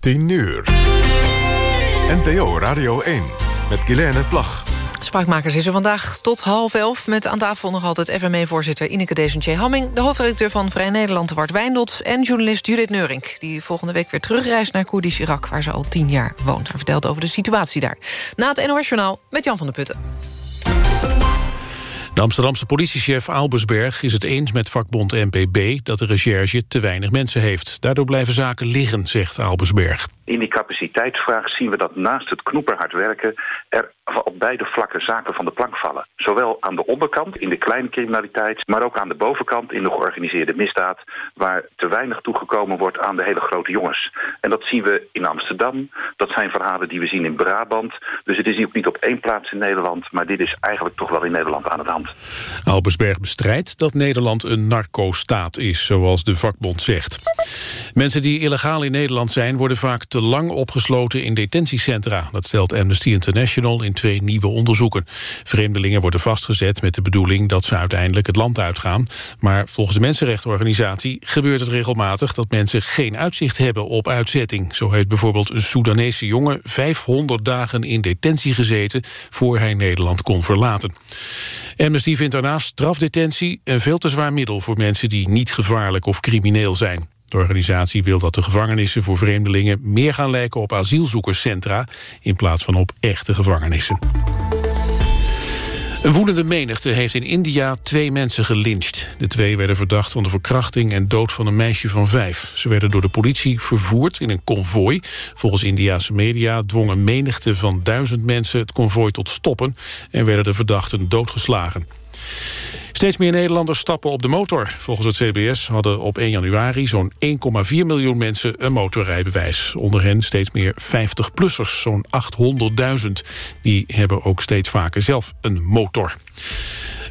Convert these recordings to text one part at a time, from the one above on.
10 uur. NPO Radio 1 met Guilaine Plag. Spraakmakers is er vandaag tot half elf... met aan tafel nog altijd FME-voorzitter Ineke Desentje Hamming... de hoofdredacteur van Vrij Nederland, Wart Wijndot... en journalist Judith Neurink, die volgende week weer terugreist... naar Koerdisch Irak, waar ze al tien jaar woont. Hij vertelt over de situatie daar. Na het NOS Journaal met Jan van der Putten. De Amsterdamse politiechef Albersberg is het eens met vakbond NPB... dat de recherche te weinig mensen heeft. Daardoor blijven zaken liggen, zegt Albersberg. In die capaciteitsvraag zien we dat naast het knoeperhard werken... er op beide vlakken zaken van de plank vallen. Zowel aan de onderkant in de kleine criminaliteit... maar ook aan de bovenkant in de georganiseerde misdaad... waar te weinig toegekomen wordt aan de hele grote jongens. En dat zien we in Amsterdam. Dat zijn verhalen die we zien in Brabant. Dus het is ook niet op één plaats in Nederland... maar dit is eigenlijk toch wel in Nederland aan het hand. Albersberg bestrijdt dat Nederland een narco-staat is... zoals de vakbond zegt. Mensen die illegaal in Nederland zijn... worden vaak te lang opgesloten in detentiecentra. Dat stelt Amnesty International in twee nieuwe onderzoeken. Vreemdelingen worden vastgezet met de bedoeling dat ze uiteindelijk het land uitgaan. Maar volgens de Mensenrechtenorganisatie gebeurt het regelmatig dat mensen geen uitzicht hebben op uitzetting. Zo heeft bijvoorbeeld een Soedanese jongen 500 dagen in detentie gezeten voor hij Nederland kon verlaten. Amnesty vindt daarnaast strafdetentie een veel te zwaar middel voor mensen die niet gevaarlijk of crimineel zijn. De organisatie wil dat de gevangenissen voor vreemdelingen meer gaan lijken op asielzoekerscentra in plaats van op echte gevangenissen. Een woedende menigte heeft in India twee mensen gelyncht. De twee werden verdacht van de verkrachting en dood van een meisje van vijf. Ze werden door de politie vervoerd in een konvooi. Volgens Indiase media dwongen menigte van duizend mensen het konvooi tot stoppen... en werden de verdachten doodgeslagen. Steeds meer Nederlanders stappen op de motor. Volgens het CBS hadden op 1 januari zo'n 1,4 miljoen mensen een motorrijbewijs. Onder hen steeds meer 50-plussers, zo'n 800.000. Die hebben ook steeds vaker zelf een motor.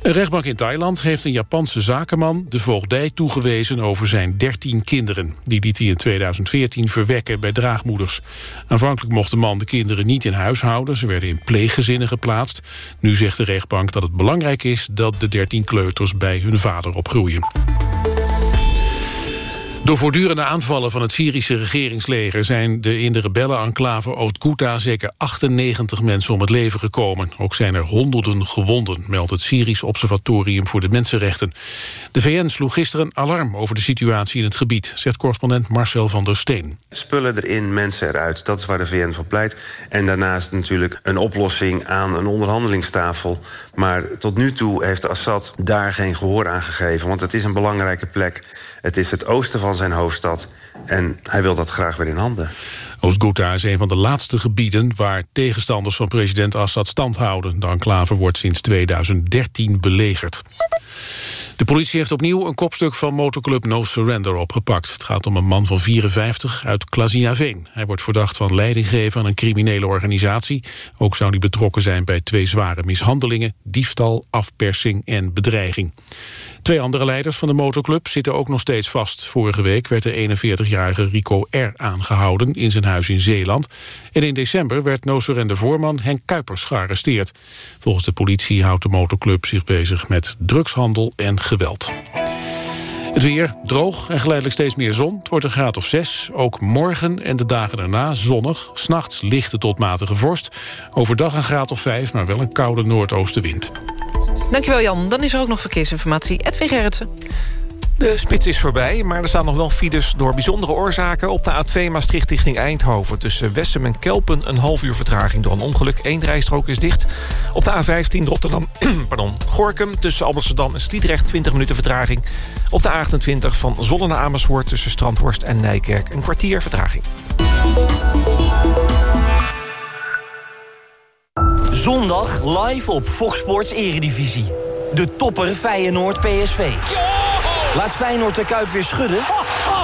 Een rechtbank in Thailand heeft een Japanse zakenman de voogdij toegewezen over zijn 13 kinderen. Die liet hij in 2014 verwekken bij draagmoeders. Aanvankelijk mocht de man de kinderen niet in huis houden. Ze werden in pleeggezinnen geplaatst. Nu zegt de rechtbank dat het belangrijk is dat de 13 kleuters bij hun vader opgroeien. Door voortdurende aanvallen van het Syrische regeringsleger... zijn de in de rebellenenclave Oud-Ghouta zeker 98 mensen om het leven gekomen. Ook zijn er honderden gewonden, meldt het Syrisch Observatorium voor de Mensenrechten. De VN sloeg gisteren alarm over de situatie in het gebied... zegt correspondent Marcel van der Steen. Spullen erin, mensen eruit, dat is waar de VN voor pleit. En daarnaast natuurlijk een oplossing aan een onderhandelingstafel. Maar tot nu toe heeft Assad daar geen gehoor aan gegeven... want het is een belangrijke plek. Het is het oosten van zijn hoofdstad. En hij wil dat graag weer in handen. Oost-Ghouta is een van de laatste gebieden waar tegenstanders van president Assad stand houden. De enclave wordt sinds 2013 belegerd. De politie heeft opnieuw een kopstuk van motorclub No Surrender opgepakt. Het gaat om een man van 54 uit Klazinaveen. Hij wordt verdacht van leiding geven aan een criminele organisatie. Ook zou hij betrokken zijn bij twee zware mishandelingen... diefstal, afpersing en bedreiging. Twee andere leiders van de motorclub zitten ook nog steeds vast. Vorige week werd de 41-jarige Rico R. aangehouden in zijn huis in Zeeland. En in december werd No Surrender voorman Henk Kuipers gearresteerd. Volgens de politie houdt de motorclub zich bezig met drugshandel en geweld. Het weer droog en geleidelijk steeds meer zon. Het wordt een graad of 6. Ook morgen en de dagen daarna zonnig. S'nachts lichte tot matige vorst. Overdag een graad of 5, maar wel een koude noordoostenwind. Dankjewel Jan. Dan is er ook nog verkeersinformatie. Edwin Gerritsen. De spits is voorbij, maar er staan nog wel files door bijzondere oorzaken. Op de A2 Maastricht richting Eindhoven. Tussen Wessem en Kelpen een half uur vertraging door een ongeluk. Eén rijstrook is dicht. Op de A15 Rotterdam, pardon, Gorkum tussen Alblasserdam en Sliedrecht 20 minuten vertraging. Op de A28 van Zolle naar Amersfoort tussen Strandhorst en Nijkerk een kwartier vertraging. Zondag live op Fox Sports Eredivisie. De topper Feyenoord PSV. Laat Feyenoord de Kuip weer schudden?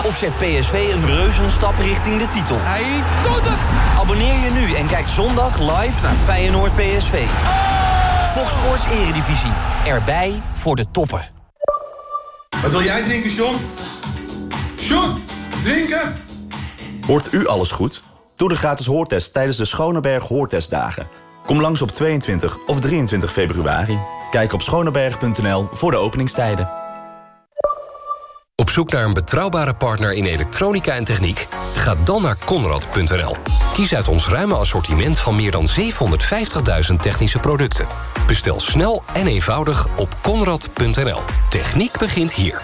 Of zet PSV een reuzenstap richting de titel? Hij doet het! Abonneer je nu en kijk zondag live naar Feyenoord PSV. Fox Sports Eredivisie. Erbij voor de toppen. Wat wil jij drinken, John? John, drinken? Hoort u alles goed? Doe de gratis hoortest tijdens de Schoneberg Hoortestdagen. Kom langs op 22 of 23 februari. Kijk op schoneberg.nl voor de openingstijden. Zoek naar een betrouwbare partner in elektronica en techniek? Ga dan naar Conrad.nl. Kies uit ons ruime assortiment van meer dan 750.000 technische producten. Bestel snel en eenvoudig op Conrad.nl. Techniek begint hier.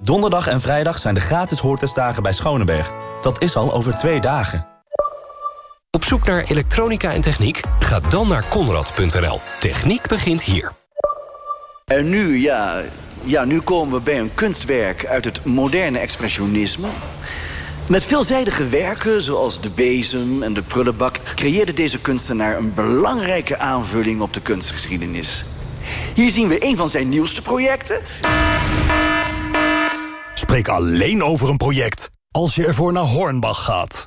Donderdag en vrijdag zijn de gratis hoortestdagen bij Schoneberg. Dat is al over twee dagen. Op zoek naar elektronica en techniek? Ga dan naar Conrad.nl. Techniek begint hier. En nu, ja, ja, nu komen we bij een kunstwerk uit het moderne expressionisme. Met veelzijdige werken, zoals de bezem en de prullenbak... creëerde deze kunstenaar een belangrijke aanvulling op de kunstgeschiedenis. Hier zien we een van zijn nieuwste projecten. Spreek alleen over een project als je ervoor naar Hornbach gaat.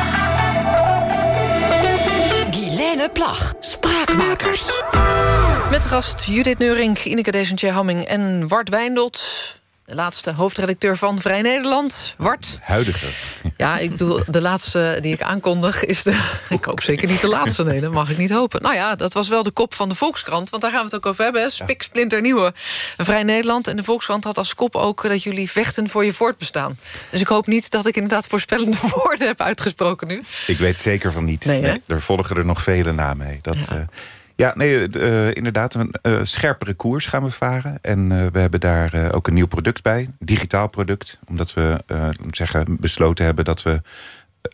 Plag, Spraakmakers. Met gast Judith Neurink, Ineke Desentje Hamming en Wart Wijndot. De laatste hoofdredacteur van Vrij Nederland. Wart. Huidige. Ja, ik bedoel, de laatste die ik aankondig is de... Ik hoop zeker niet de laatste, nee, dat mag ik niet hopen. Nou ja, dat was wel de kop van de Volkskrant, want daar gaan we het ook over hebben. Spik, splinter, nieuwe Vrij Nederland. En de Volkskrant had als kop ook dat jullie vechten voor je voortbestaan. Dus ik hoop niet dat ik inderdaad voorspellende woorden heb uitgesproken nu. Ik weet zeker van niet. Nee, er volgen er nog vele na mee. Dat, ja. Ja, nee, uh, inderdaad, een uh, scherpere koers gaan we varen. En uh, we hebben daar ook een nieuw product bij. Digitaal product. Omdat we zeggen, besloten hebben dat we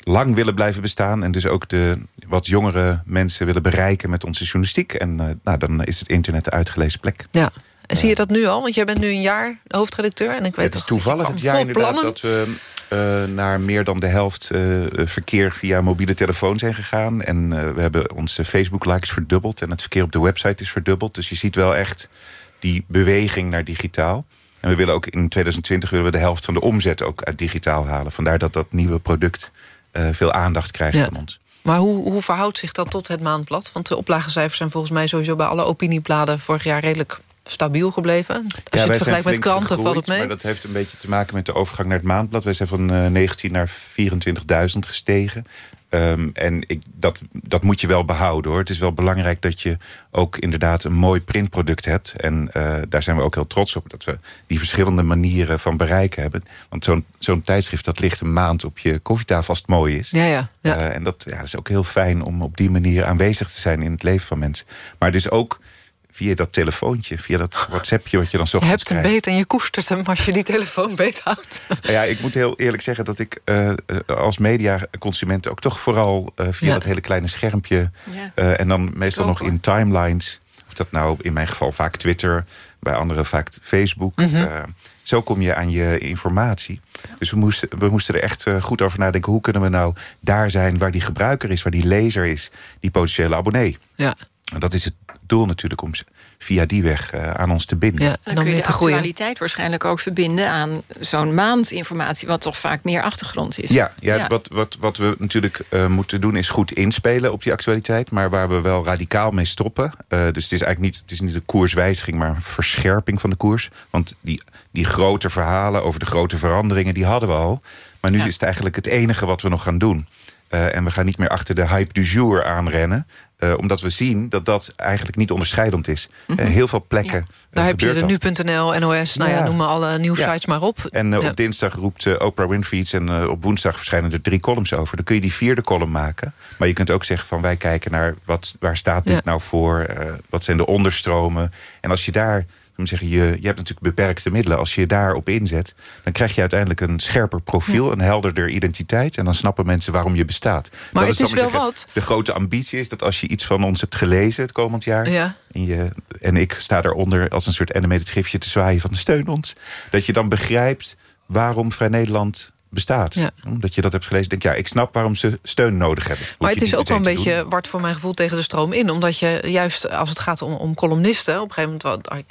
lang willen blijven bestaan. En dus ook de wat jongere mensen willen bereiken met onze journalistiek. En nou, dan is het internet de uitgelezen plek. Ja. En zie je dat nu al? Want jij bent nu een jaar hoofdredacteur. En ik weet het is toevallig het jaar inderdaad plannen. dat we... Uh, naar meer dan de helft uh, verkeer via mobiele telefoon zijn gegaan. En uh, we hebben onze Facebook-likes verdubbeld. En het verkeer op de website is verdubbeld. Dus je ziet wel echt die beweging naar digitaal. En we willen ook in 2020 willen we de helft van de omzet ook uit digitaal halen. Vandaar dat dat nieuwe product veel aandacht krijgt Ja. van ons. Maar hoe, hoe verhoudt zich dat tot het maandblad? Want de oplagecijfers zijn volgens mij sowieso bij alle opiniebladen... vorig jaar redelijk stabiel gebleven. Als je wij het vergelijkt met kranten, valt het mee. Maar dat heeft een beetje te maken met de overgang naar het maandblad. Wij zijn van eh, 19 naar 24.000 gestegen. Ehm, en ik, dat, dat moet je wel behouden hoor. Het is wel belangrijk dat je ook inderdaad een mooi printproduct hebt. En eh, daar zijn we ook heel trots op. Dat we die verschillende manieren van bereiken hebben. Want zo'n zo'n tijdschrift dat ligt een maand op je koffietafel als het mooi is. Ja, ja. ja. Eh, en dat ja, is ook heel fijn om op die manier aanwezig te zijn in het leven van mensen. Maar dus ook via dat telefoontje, via dat WhatsAppje wat je dan zo je hebt hem beet en je koestert hem als je die telefoon beet houdt. Nou ja, ik moet heel eerlijk zeggen dat ik uh, als mediaconsument ook toch vooral uh, via Ja. dat hele kleine schermpje Ja. uh, en dan meestal nog in timelines, of dat nou in mijn geval vaak Twitter, bij anderen vaak Facebook. Mhm. Zo kom je aan je informatie. Dus we moesten, we moesten er echt goed over nadenken. Hoe kunnen we nou daar zijn waar die gebruiker is, waar die lezer is, die potentiële abonnee. Ja. En dat is het doel natuurlijk om ze via die weg uh, aan ons te binden. Ja, Dan, kun je de actualiteit waarschijnlijk ook verbinden aan zo'n maandinformatie, wat toch vaak meer achtergrond is. Ja, ja, Wat, wat, wat we natuurlijk uh, moeten doen is goed inspelen op die actualiteit. Maar waar we wel radicaal mee stoppen. Uh, dus het is eigenlijk niet, het is niet een koerswijziging, maar een verscherping van de koers. Want die, die grote verhalen over de grote veranderingen, die hadden we al. Maar nu ja. is het eigenlijk het enige wat we nog gaan doen. Uh, en we gaan niet meer achter de hype du jour aanrennen. Uh, omdat we zien dat dat eigenlijk niet onderscheidend is. Mm -hmm. uh, heel veel plekken. Ja. Daar heb je de nu.nl, NOS, nou ja, ja, noem maar alle nieuwsites ja. maar op. En op dinsdag roept Oprah Winfrey iets... en op woensdag verschijnen er drie columns over. Dan kun je die vierde column maken. Maar je kunt ook zeggen van wij kijken naar... Wat, waar staat dit nou voor? wat zijn de onderstromen? En als je daar moet zeggen, je, je hebt natuurlijk beperkte middelen. Als je daarop inzet, dan krijg je uiteindelijk een scherper profiel... een helderder identiteit. En dan snappen mensen waarom je bestaat. Maar dat het is wel zeggen, wat. De grote ambitie is dat als je iets van ons hebt gelezen het komend jaar... Ja. En, je, en ik sta daaronder als een soort animated schriftje te zwaaien van steun ons. Dat je dan begrijpt waarom Vrij Nederland bestaat. Omdat je dat hebt gelezen, denk ja, ik snap waarom ze steun nodig hebben. Maar het is ook wel een beetje wart voor mijn gevoel tegen de stroom in. Omdat je juist als het gaat om, om columnisten... op een gegeven moment...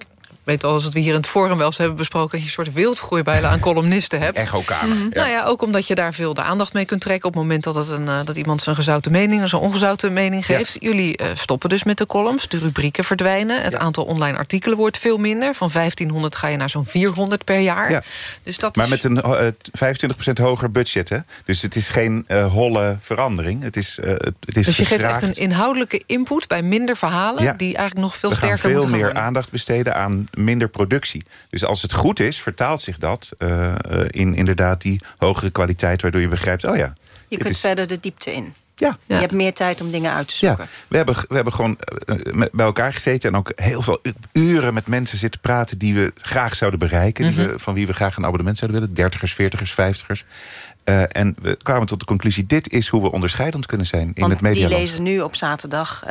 weet eens dat we hier in het forum wel eens hebben besproken... dat je een soort wildgroei bijna aan columnisten hebt. Echokamer. ja. Nou ja, ook omdat je daar veel de aandacht mee kunt trekken... op het moment dat, het een, eh, dat iemand zijn gezouten mening... en zijn ongezouten mening geeft. Jullie eh, stoppen dus met de columns, de rubrieken verdwijnen. Het aantal online artikelen wordt veel minder. Van 1500 ga je naar zo'n 400 per jaar. Ja. Dus dat Maar met een eh, 25% hoger budget, hè? Dus het is geen eh, holle verandering. Het is, eh, het het is dus je geeft echt een inhoudelijke input bij minder verhalen... Ja. die eigenlijk nog veel sterker veel moeten gaan meer worden. aandacht besteden aan minder productie. Dus als het goed is, vertaalt zich dat eh, eh, in inderdaad die hogere kwaliteit... waardoor je begrijpt, oh ja, Je kunt is- verder de diepte in. Ja. Je hebt meer tijd om dingen uit te zoeken. Ja, we hebben, we hebben gewoon eh, bij elkaar gezeten... en ook heel veel uren met mensen zitten praten... die we graag zouden bereiken. die Mhm. we, van wie we graag een abonnement zouden willen. Dertigers, veertigers, vijftigers. Eh, en we kwamen tot de conclusie... dit is hoe we onderscheidend kunnen zijn in Want het die medialand. lezen nu op zaterdag eh,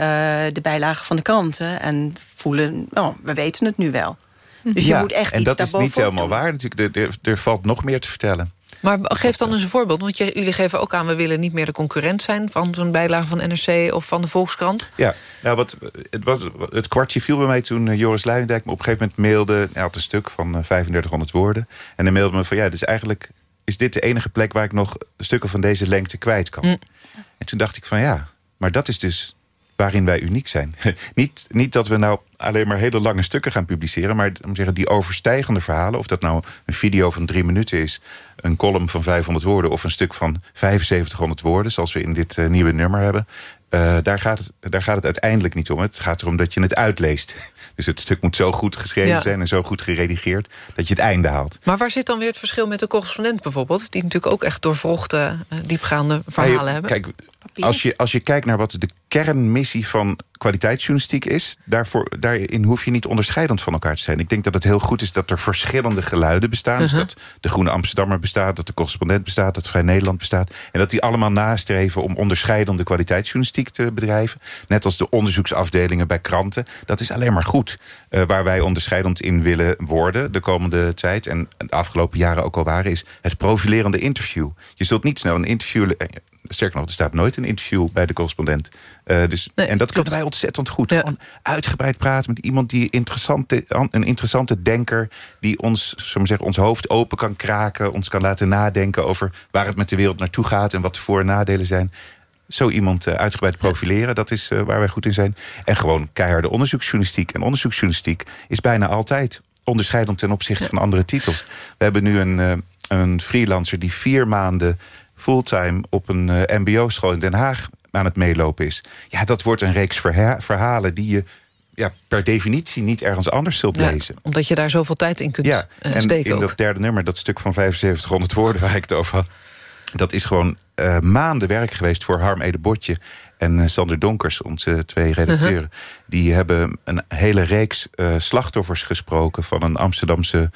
de bijlagen van de kranten... en voelen, oh, we weten het nu wel. Dus je moet echt en iets dat is niet helemaal doen. waar. Natuurlijk, er, er, er valt nog meer te vertellen. Maar geef dan eens een voorbeeld. Want je- jullie geven ook aan... we willen niet meer de concurrent zijn... van zo'n bijlage van NRC of van de Volkskrant. Ja, nou, wat, het, was, het kwartje viel bij mij toen eh, Joris Luijendijk me op een gegeven moment mailde. Hij had een stuk van eh, 3500 woorden. En hij mailde me van ja, dus eigenlijk is dit de enige plek waar ik nog stukken van deze lengte kwijt kan. Mm. En toen dacht ik van ja, maar dat is dus waarin wij uniek zijn. niet, niet dat we nou alleen maar hele lange stukken gaan publiceren... maar om te zeggen, die overstijgende verhalen... of dat nou een video van drie minuten is... een column van 500 woorden... of een stuk van 7500 woorden... zoals we in dit eh, nieuwe nummer hebben... eh, daar, gaat het, daar gaat het uiteindelijk niet om. Het gaat erom dat je het uitleest. Dus het stuk moet zo goed geschreven Ja. zijn... en zo goed geredigeerd dat je het einde haalt. Maar waar zit dan weer het verschil met de correspondent bijvoorbeeld... die natuurlijk ook echt doorvrochte, eh, diepgaande verhalen hebben? Kijk, als je, als je kijkt naar wat de kernmissie van kwaliteitsjournalistiek is... Daarvoor, daarin hoef je niet onderscheidend van elkaar te zijn. Ik denk dat het heel goed is dat er verschillende geluiden bestaan. Dus Uh-huh. dat de Groene Amsterdammer bestaat, dat de correspondent bestaat... dat Vrij Nederland bestaat. En dat die allemaal nastreven om onderscheidende kwaliteitsjournalistiek te bedrijven. Net als de onderzoeksafdelingen bij kranten. Dat is alleen maar goed. Eh, waar wij onderscheidend in willen worden de komende tijd... en de afgelopen jaren ook al waren... is het profilerende interview. Je zult niet snel een interview... Sterker nog, er staat nooit een interview bij de correspondent. Eh, dus, en dat kunnen wij ontzettend goed. Gewoon uitgebreid praten met iemand die interessante, een interessante denker... die ons, zullen zeggen, ons hoofd open kan kraken... ons kan laten nadenken over waar het met de wereld naartoe gaat... en wat de voor- en nadelen zijn. Zo iemand eh, uitgebreid profileren, dat is eh, waar wij goed in zijn. En gewoon keiharde onderzoeksjournalistiek. En onderzoeksjournalistiek is bijna altijd onderscheidend ten opzichte van andere titels. We hebben nu een, een freelancer die vier maanden fulltime op een eh, mbo-school in Den Haag aan het meelopen is. Ja, dat wordt een reeks verha- verhalen die je ja, per definitie niet ergens anders zult Ja, lezen. omdat je daar zoveel tijd in kunt Ja, eh, en steken in ook. dat derde nummer, dat stuk van 7500 woorden waar ik het over had... dat is gewoon eh, maanden werk geweest voor Harm Edebotje en Sander Donkers, onze twee redacteuren. Uh-huh. Die hebben een hele reeks slachtoffers gesproken... van een Amsterdamse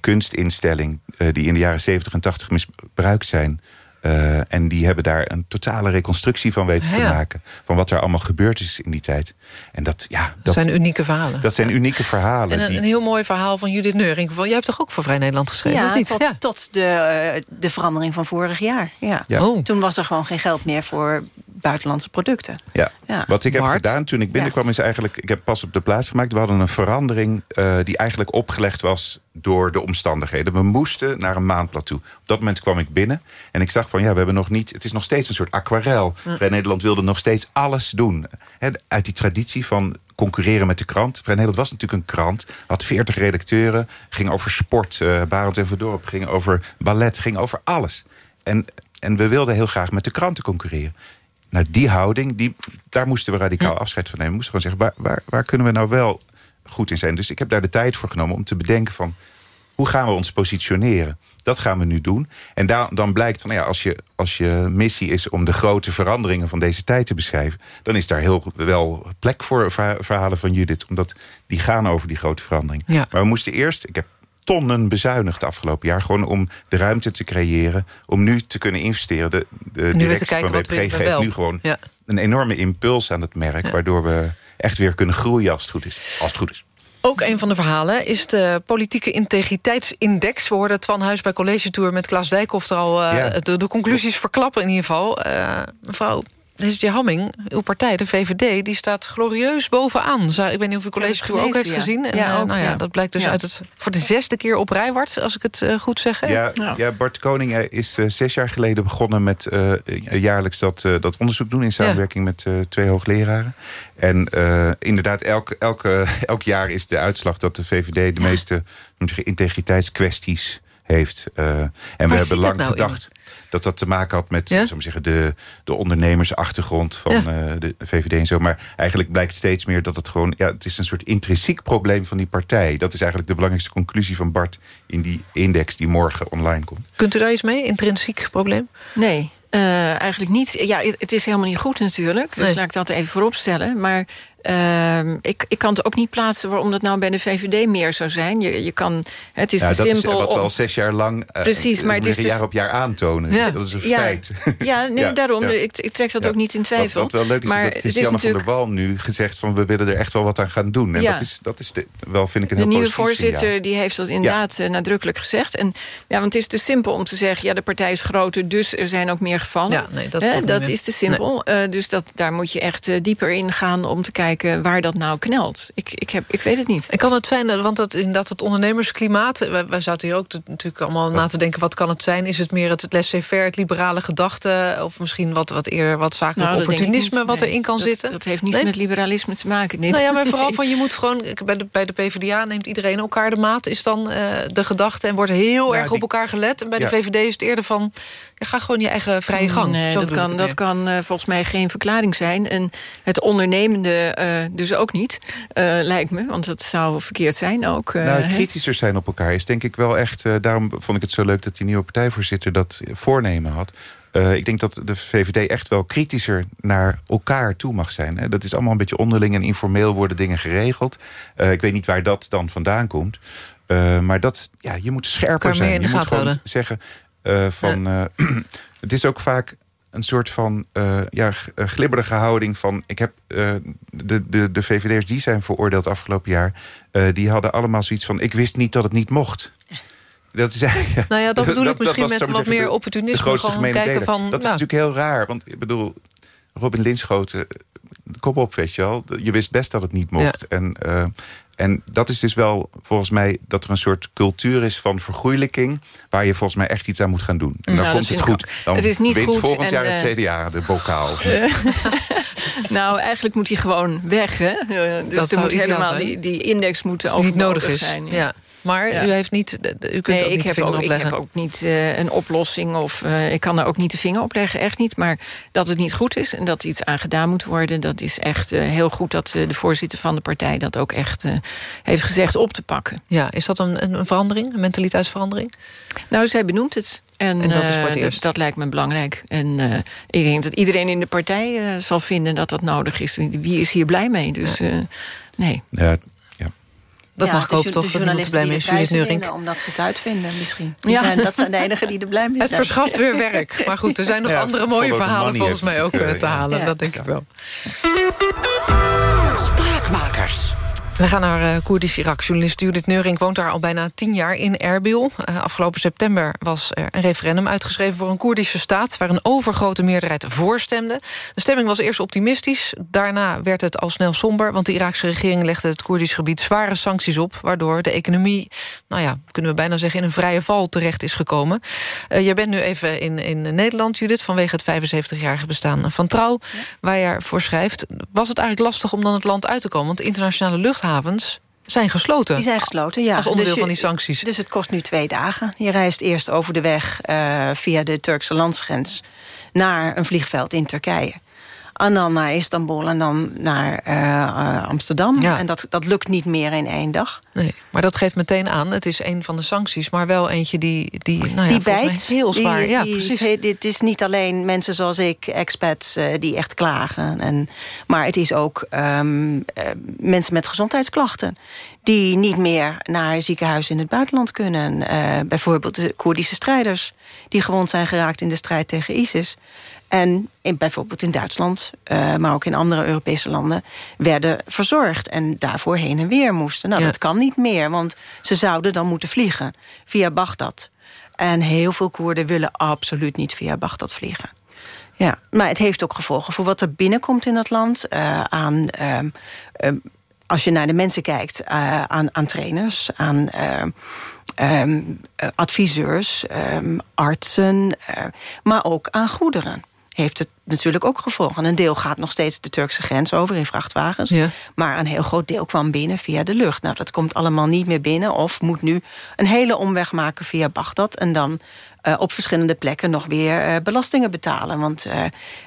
kunstinstelling... die in de jaren 70 en 80 misbruikt zijn... Eh, en die hebben daar een totale reconstructie van weten Ja, te ja. maken. Van wat er allemaal gebeurd is in die tijd. En dat, ja, Dat zijn unieke verhalen. dat zijn unieke verhalen. En een, die- een heel mooi verhaal van Judith Neuring. Jij hebt toch ook voor Vrij Nederland geschreven, Ja, of niet? tot, tot de, eh, de verandering van vorig jaar. Ja. Ja. Oh. Toen was er gewoon geen geld meer voor buitenlandse producten. Ja. Ja. Wat ik heb Bart? gedaan toen ik binnenkwam is eigenlijk... ik heb pas op de plaats gemaakt. We hadden een verandering eh, die eigenlijk opgelegd was door de omstandigheden. We moesten naar een maandblad toe. Op dat moment kwam ik binnen en ik zag van... ja, we hebben nog niet... het is nog steeds een soort aquarel. Vrij Nederland wilde nog steeds alles doen. Hè, uit die traditie van concurreren met de krant. Vrij Nederland was natuurlijk een krant. Had 40 redacteuren. Ging over sport. eh Barend en Verdorp. Ging over ballet. Ging over alles. En, en we wilden heel graag met de kranten concurreren. Nou, die houding, die, daar moesten we radicaal afscheid van nemen. We moesten gewoon zeggen, waar, waar, waar kunnen we nou wel goed in zijn? Dus ik heb daar de tijd voor genomen om te bedenken van... hoe gaan we ons positioneren? Dat gaan we nu doen. En daar, dan blijkt van, nou ja, als je, als je missie is om de grote veranderingen van deze tijd te beschrijven, dan is daar heel wel plek voor verhalen van Judith, omdat die gaan over die grote verandering. Ja. Maar we moesten eerst, ik heb tonnen bezuinigd afgelopen jaar. Gewoon om de ruimte te creëren. Om nu te kunnen investeren. De, de directie van WPG geeft wel. nu gewoon Ja. een enorme impuls aan het merk. Ja. Waardoor we echt weer kunnen groeien als het goed is. Als het goed is. Ook een van de verhalen is de politieke integriteitsindex. We hoorden Twan Huis bij College Tour met Klaas Dijkhoff... er al eh, Ja. de, de conclusies verklappen in ieder geval. Eh, mevrouw Desiree Hamming, uw partij, de VVD... die staat glorieus bovenaan. Ik weet niet of u College Tour ook heeft ja. gezien. En, Ja, eh, ook, nou ja, ja. dat blijkt dus Ja. uit het... voor de zesde keer op rij, Wart, als ik het eh, goed zeg. hè? Ja, ja. Bart Koning is eh, zes jaar geleden begonnen met eh, jaarlijks dat, dat onderzoek doen... in samenwerking met twee hoogleraren. En eh, inderdaad, elk, elke, elk jaar is de uitslag dat de VVD... de meeste integriteitskwesties heeft. Eh, en we hebben lang nou in? Dat dat te maken had met Ja? zeggen, de, de ondernemersachtergrond van Ja. eh, de VVD en zo. Maar eigenlijk blijkt steeds meer dat het gewoon... Ja, het is een soort intrinsiek probleem van die partij. Dat is eigenlijk de belangrijkste conclusie van Bart... in die index die morgen online komt. Kunt u daar iets mee, intrinsiek probleem? Nee, eh, eigenlijk niet. Ja, het is helemaal niet goed natuurlijk. Dus Nee. laat ik dat even vooropstellen. Maar ehm, ik, ik kan het ook niet plaatsen waarom dat nou bij de VVD meer zou zijn. Je, je kan, het is ja, te dat simpel. is wat we om- al zes jaar lang eh, Precies, maar het is dus- jaar op jaar aantonen. Ja. Dat is een Ja. feit. Ja, nee, Ja, daarom. ja. Ik, ik trek dat Ja. ook niet in twijfel. Wat, wat wel leuk is, maar is dat het is natuurlijk van der Wal nu gezegd... van we willen er echt wel wat aan gaan doen. En Ja. dat is, dat is de, wel, vind ik, een De heel nieuwe positief voorzitter die heeft dat inderdaad eh, nadrukkelijk gezegd. En, ja, want het is te simpel om te zeggen... ja, de partij is groter, dus er zijn ook meer gevallen. Ja, nee, dat niet dat is te simpel. Eh, dus dat, daar moet je echt eh, dieper in gaan... om te kijken waar dat nou knelt. Ik, ik, heb, ik weet het niet. En kan het zijn, eh, want dat, inderdaad het ondernemersklimaat... wij, wij zaten hier ook te- natuurlijk allemaal na te denken... wat kan het zijn? Is het meer het laissez-faire, het liberale gedachte... of misschien wat, wat eerder wat zakelijk Nou, ik opportunisme... niet. wat Nee, erin kan dat- zitten? Dat heeft niets Nee? met liberalisme te maken. Dit. Nou ja, maar vooral Nee. van je moet gewoon... Bij de, bij de PvdA neemt iedereen elkaar de maat, is dan eh, de gedachte... en wordt heel Nou, erg die- op elkaar gelet. En bij Ja. de VVD is het eerder van... Ja, ga gewoon je eigen vrije gang. Nee, Zo dat ik kan, dat kan eh, volgens mij geen verklaring zijn. En het ondernemende eh, dus ook niet, eh, lijkt me. Want dat zou verkeerd zijn ook. eh, nou, kritischer zijn op elkaar is denk ik wel echt... eh, daarom vond ik het zo leuk dat die nieuwe partijvoorzitter dat voornemen had. Eh, ik denk dat de VVD echt wel kritischer naar elkaar toe mag zijn. Hè. Dat is allemaal een beetje onderling en informeel worden dingen geregeld. Eh, ik weet niet waar dat dan vandaan komt. Eh, maar dat, ja, je moet scherper zijn. in de je moet gaten gewoon houden. zeggen eh, van... eh, het is ook vaak een soort van eh, ja, eh, glibberige houding van... Ik heb, eh, de, de, de VVD'ers die zijn veroordeeld afgelopen jaar... die hadden allemaal zoiets van... ik wist niet dat het niet mocht. Dat is eigenlijk, Nou ja, dat bedoel ik misschien met wat meer de- opportunisme, De gewoon kijken van, Dat is ja. natuurlijk heel raar. Want ik bedoel, Robin Linschoten, kom op, weet je wel. Je wist best dat het niet mocht. En, eh, en dat is dus wel volgens mij dat er een soort cultuur is van vergoeilijking... waar je volgens mij echt iets aan moet gaan doen. En dan Nou, komt het goed. Dan Het is niet wint goed volgend en, jaar het eh, CDA, de bokaal. Nou, eigenlijk moet hij gewoon weg. Hè? Eh, dus Dat er moet helemaal zijn. die, die index moeten Als het niet overbodig nodig is. zijn. Ja. Maar Ja. u, heeft niet, u kunt Nee, ook niet ik de heb, vinger ook, ik opleggen. heb ook niet eh, een oplossing. Of eh, ik kan daar ook niet de vinger op leggen, echt niet. Maar dat het niet goed is en dat er iets aan gedaan moet worden... dat is echt eh, heel goed dat eh, de voorzitter van de partij... dat ook echt eh, heeft gezegd op te pakken. Ja, is dat een, een, verandering, een mentaliteitsverandering? Nou, zij benoemt het. En, En dat is eh, voor het eerst. Dat, lijkt me belangrijk. En eh, ik denk dat iedereen in de partij eh, zal vinden dat dat nodig is. Wie is hier blij mee? Dus eh, nee. Ja, Dat Ja, mag ik jo- toch, de dat niemand er blij mee is. Judith Neurink. Omdat ze het uitvinden misschien. Die Ja. zijn, dat zijn de enigen die er blij mee Het zijn. verschaft weer werk. Maar goed, er zijn nog Ja, andere mooie verhalen volgens mij ook eh, te ja. halen. Ja. Dat denk ik wel. Spraakmakers. We gaan naar uh, Koerdisch Irak. Journalist Judith Neurink woont daar al bijna tien jaar in Erbil. Uh, afgelopen september was er een referendum uitgeschreven voor een Koerdische staat... waar een overgrote meerderheid voor stemde. De stemming was eerst optimistisch. Daarna werd het al snel somber... want de Iraakse regering legde het Koerdisch gebied zware sancties op... waardoor de economie, nou ja, kunnen we bijna zeggen... in een vrije val terecht is gekomen. Uh, je bent nu even in, in Nederland, Judith... vanwege het 75-jarige bestaan van Trouw... waar je ervoor schrijft. Was het eigenlijk lastig om dan het land uit te komen? Want de internationale luchthavens zijn gesloten. Die zijn gesloten, ja. Als onderdeel Dus je- van die sancties. Dus het kost nu twee dagen. Je reist eerst over de weg eh, via de Turkse landsgrens... naar een vliegveld in Turkije. En dan naar Istanbul en dan naar eh, eh, Amsterdam. Ja. En dat, dat lukt niet meer in één dag. Nee, maar dat geeft meteen aan, het is een van de sancties... maar wel eentje die, die, nou ja, die bijt. heel Die- zwaar. ja, die is precies. he- dit is niet alleen mensen zoals ik, expats, eh, die echt klagen. En, maar het is ook ehm, eh, mensen met gezondheidsklachten... die niet meer naar ziekenhuizen in het buitenland kunnen. Bijvoorbeeld de Koerdische strijders... die gewond zijn geraakt in de strijd tegen ISIS... En in, bijvoorbeeld in Duitsland, eh, maar ook in andere Europese landen... werden verzorgd en daarvoor heen en weer moesten. Nou, Ja. dat kan niet meer, want ze zouden dan moeten vliegen via Bagdad. En heel veel Koerden willen absoluut niet via Bagdad vliegen. Ja, maar het heeft ook gevolgen voor wat er binnenkomt in dat land. eh, aan, ehm, ehm, als je naar de mensen kijkt, eh, aan, aan trainers, aan ehm, ehm, eh, adviseurs, artsen, maar ook aan goederen. Heeft het natuurlijk ook gevolgen. Een deel gaat nog steeds de Turkse grens over in vrachtwagens. Ja. Maar een heel groot deel kwam binnen via de lucht. Nou, dat komt allemaal niet meer binnen. Of moet nu een hele omweg maken via Bagdad. En dan eh, op verschillende plekken nog weer eh, belastingen betalen. Want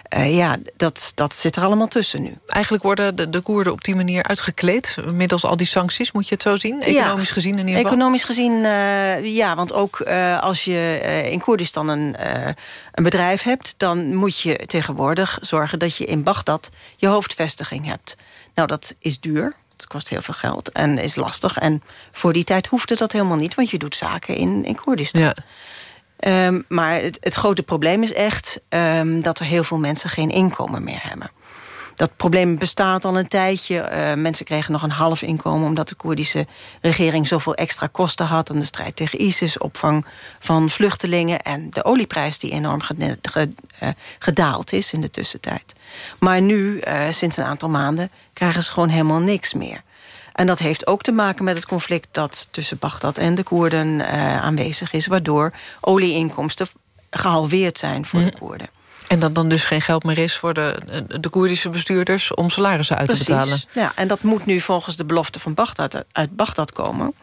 eh, ja, dat, dat zit er allemaal tussen nu. Eigenlijk worden de, de Koerden op die manier uitgekleed... middels al die sancties, moet je het zo zien? Economisch Ja, gezien in ieder geval? Economisch gezien, ja. Want ook als je in Koerdistan een, een bedrijf hebt... dan moet je tegenwoordig zorgen dat je in Bagdad je hoofdvestiging hebt. Nou, dat is duur. Het kost heel veel geld en is lastig. En voor die tijd hoefde dat helemaal niet... want je doet zaken in, in Koerdistan. Ja. Ehm, maar het, het grote probleem is echt ehm, dat er heel veel mensen geen inkomen meer hebben. Dat probleem bestaat al een tijdje. Eh, mensen kregen nog een half inkomen... omdat de Koerdische regering zoveel extra kosten had... aan de strijd tegen ISIS, opvang van vluchtelingen... en de olieprijs die enorm eh, gedaald is in de tussentijd. Maar nu, eh, sinds een aantal maanden, krijgen ze gewoon helemaal niks meer. En dat heeft ook te maken met het conflict dat tussen Bagdad en de Koerden aanwezig is... waardoor olieinkomsten gehalveerd zijn voor de Koerden. En dat dan dus geen geld meer is voor de, de Koerdische bestuurders... om salarissen uit te betalen. Ja, en dat moet nu volgens de belofte van Bagdad uit Bagdad komen.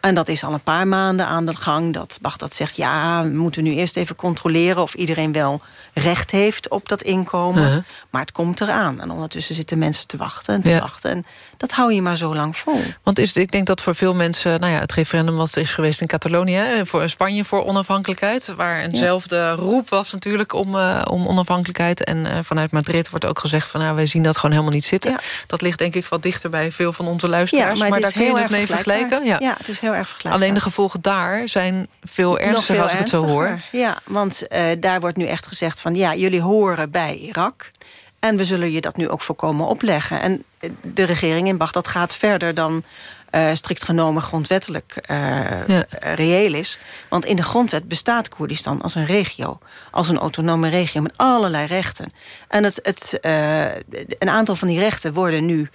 En dat is al een paar maanden aan de gang. Dat Bagdad zegt, ja, we moeten nu eerst even controleren... of iedereen wel recht heeft op dat inkomen. Uh-huh. Maar het komt eraan. En ondertussen zitten mensen te wachten en te Ja. wachten. En dat hou je maar zo lang vol. Want is, ik denk dat voor veel mensen... Nou ja, het referendum wat is geweest in Catalonië... voor Spanje voor onafhankelijkheid... waar eenzelfde roep was natuurlijk om, eh, om onafhankelijkheid. En eh, vanuit Madrid wordt ook gezegd... van nou, wij zien dat gewoon helemaal niet zitten. Dat ligt denk ik wat dichter bij veel van onze luisteraars. Ja, maar het daar kun je heel het erg mee vergelijken. Ja. Ja, het is heel erg vergelijkbaar. Alleen de gevolgen daar zijn veel ernstiger als ik het zo hoor. Ja, want eh, daar wordt nu echt gezegd van... ja, jullie horen bij Irak... en we zullen je dat nu ook voorkomen opleggen. En eh, de regering in Bagdad gaat verder dan... eh, strikt genomen grondwettelijk Ja. reëel is. Want in de grondwet bestaat Koerdistan als een regio. Als een autonome regio met allerlei rechten. En het, het, een aantal van die rechten worden nu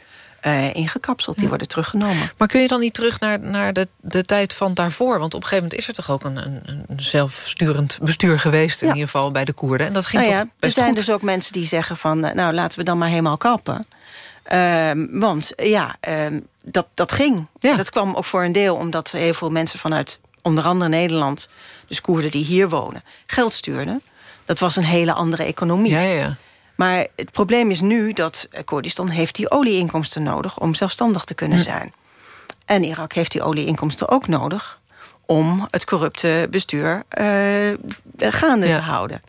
eh, ingekapseld. Die worden teruggenomen. Maar kun je dan niet terug naar, naar de, de tijd van daarvoor? Want op een gegeven moment is er toch ook een, een, een zelfsturend bestuur geweest... in Ja. ieder geval bij de Koerden. En dat ging nou ja, toch er zijn goed? dus ook mensen die zeggen van... eh, nou, laten we dan maar helemaal kappen. Ehm, want ja, ehm, dat, dat ging. Dat kwam ook voor een deel omdat heel veel mensen vanuit onder andere Nederland... dus Koerden die hier wonen, geld stuurden. Dat was een hele andere economie. Ja, ja, ja. Maar het probleem is nu dat eh, Koerdistan heeft die olieinkomsten nodig... om zelfstandig te kunnen zijn. En Irak heeft die olieinkomsten ook nodig... om het corrupte bestuur eh, gaande te houden.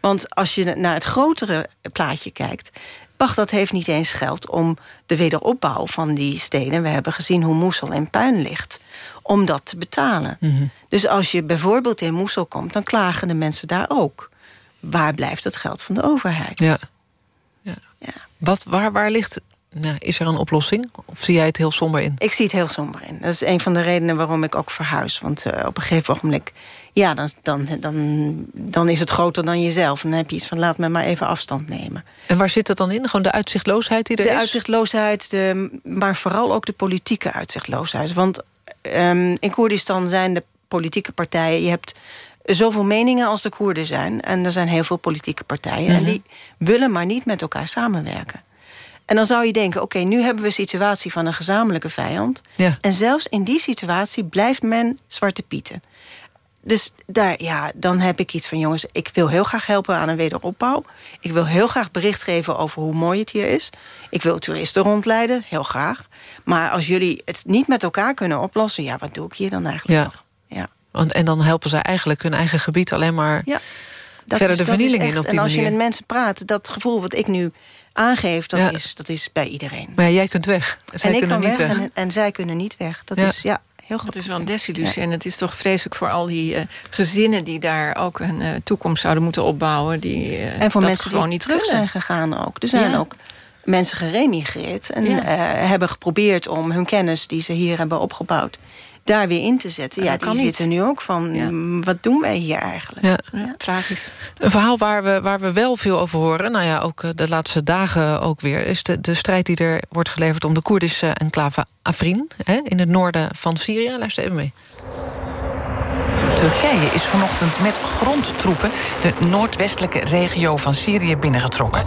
Want als je naar het grotere plaatje kijkt... Bagdad heeft niet eens geld om de wederopbouw van die steden... we hebben gezien hoe Moesel in puin ligt... om dat te betalen. Mhm. Dus als je bijvoorbeeld in Moesel komt... dan klagen de mensen daar ook. Waar blijft het geld van de overheid? Ja. Wat, waar, waar ligt... Nou, is er een oplossing? Of zie jij het heel somber in? Ik zie het heel somber in. Dat is een van de redenen waarom ik ook verhuis. Want eh, op een gegeven ogenblik... ja, dan, dan, dan, dan is het groter dan jezelf. En dan heb je iets van, laat me maar even afstand nemen. En waar zit dat dan in? Gewoon de uitzichtloosheid die er de is? uitzichtloosheid, de, maar vooral ook de politieke uitzichtloosheid. Want ehm, in Koerdistan zijn de politieke partijen... je hebt zoveel meningen als de Koerden zijn. En er zijn heel veel politieke partijen. En Mhm. die willen maar niet met elkaar samenwerken. En dan zou je denken, oké, nu hebben we een situatie van een gezamenlijke vijand. Ja. En zelfs in die situatie blijft men zwarte pieten. dus daar, ja, dan heb ik iets van... jongens, ik wil heel graag helpen aan een wederopbouw. Ik wil heel graag bericht geven over hoe mooi het hier is. Ik wil toeristen rondleiden, heel graag. Maar als jullie het niet met elkaar kunnen oplossen... ja, wat doe ik hier dan eigenlijk Ja. nog? Ja. Want, en dan helpen ze eigenlijk hun eigen gebied alleen maar... Ja. Dat verder is- de vernieling in op die En als manier. je met mensen praat, dat gevoel wat ik nu aangeef... dat, Ja. is, dat is bij iedereen. Maar ja, jij kunt weg. Zij en ik kunnen kan niet weg. En, en zij kunnen niet weg. Dat Ja. is ja, heel goed. Dat is wel een desillusie. En het is toch vreselijk voor al die eh, gezinnen... die daar ook een eh, toekomst zouden moeten opbouwen. Die, eh, En voor dat mensen gewoon die niet terug kunnen. zijn gegaan ook. Er zijn Ja. ook mensen geremigreerd... en Ja. eh, hebben geprobeerd om hun kennis die ze hier hebben opgebouwd... daar weer in te zetten. Ja, die zitten nu ook van, mm, wat doen wij hier eigenlijk? Ja. tragisch. Een verhaal waar we, waar we wel veel over horen... nou ja, ook eh, de laatste dagen ook weer... is de, de strijd die er wordt geleverd om de Koerdische enclave Afrin... Hè, in het noorden van Syrië. Luister even mee. Turkije is vanochtend met grondtroepen de noordwestelijke regio van Syrië binnengetrokken.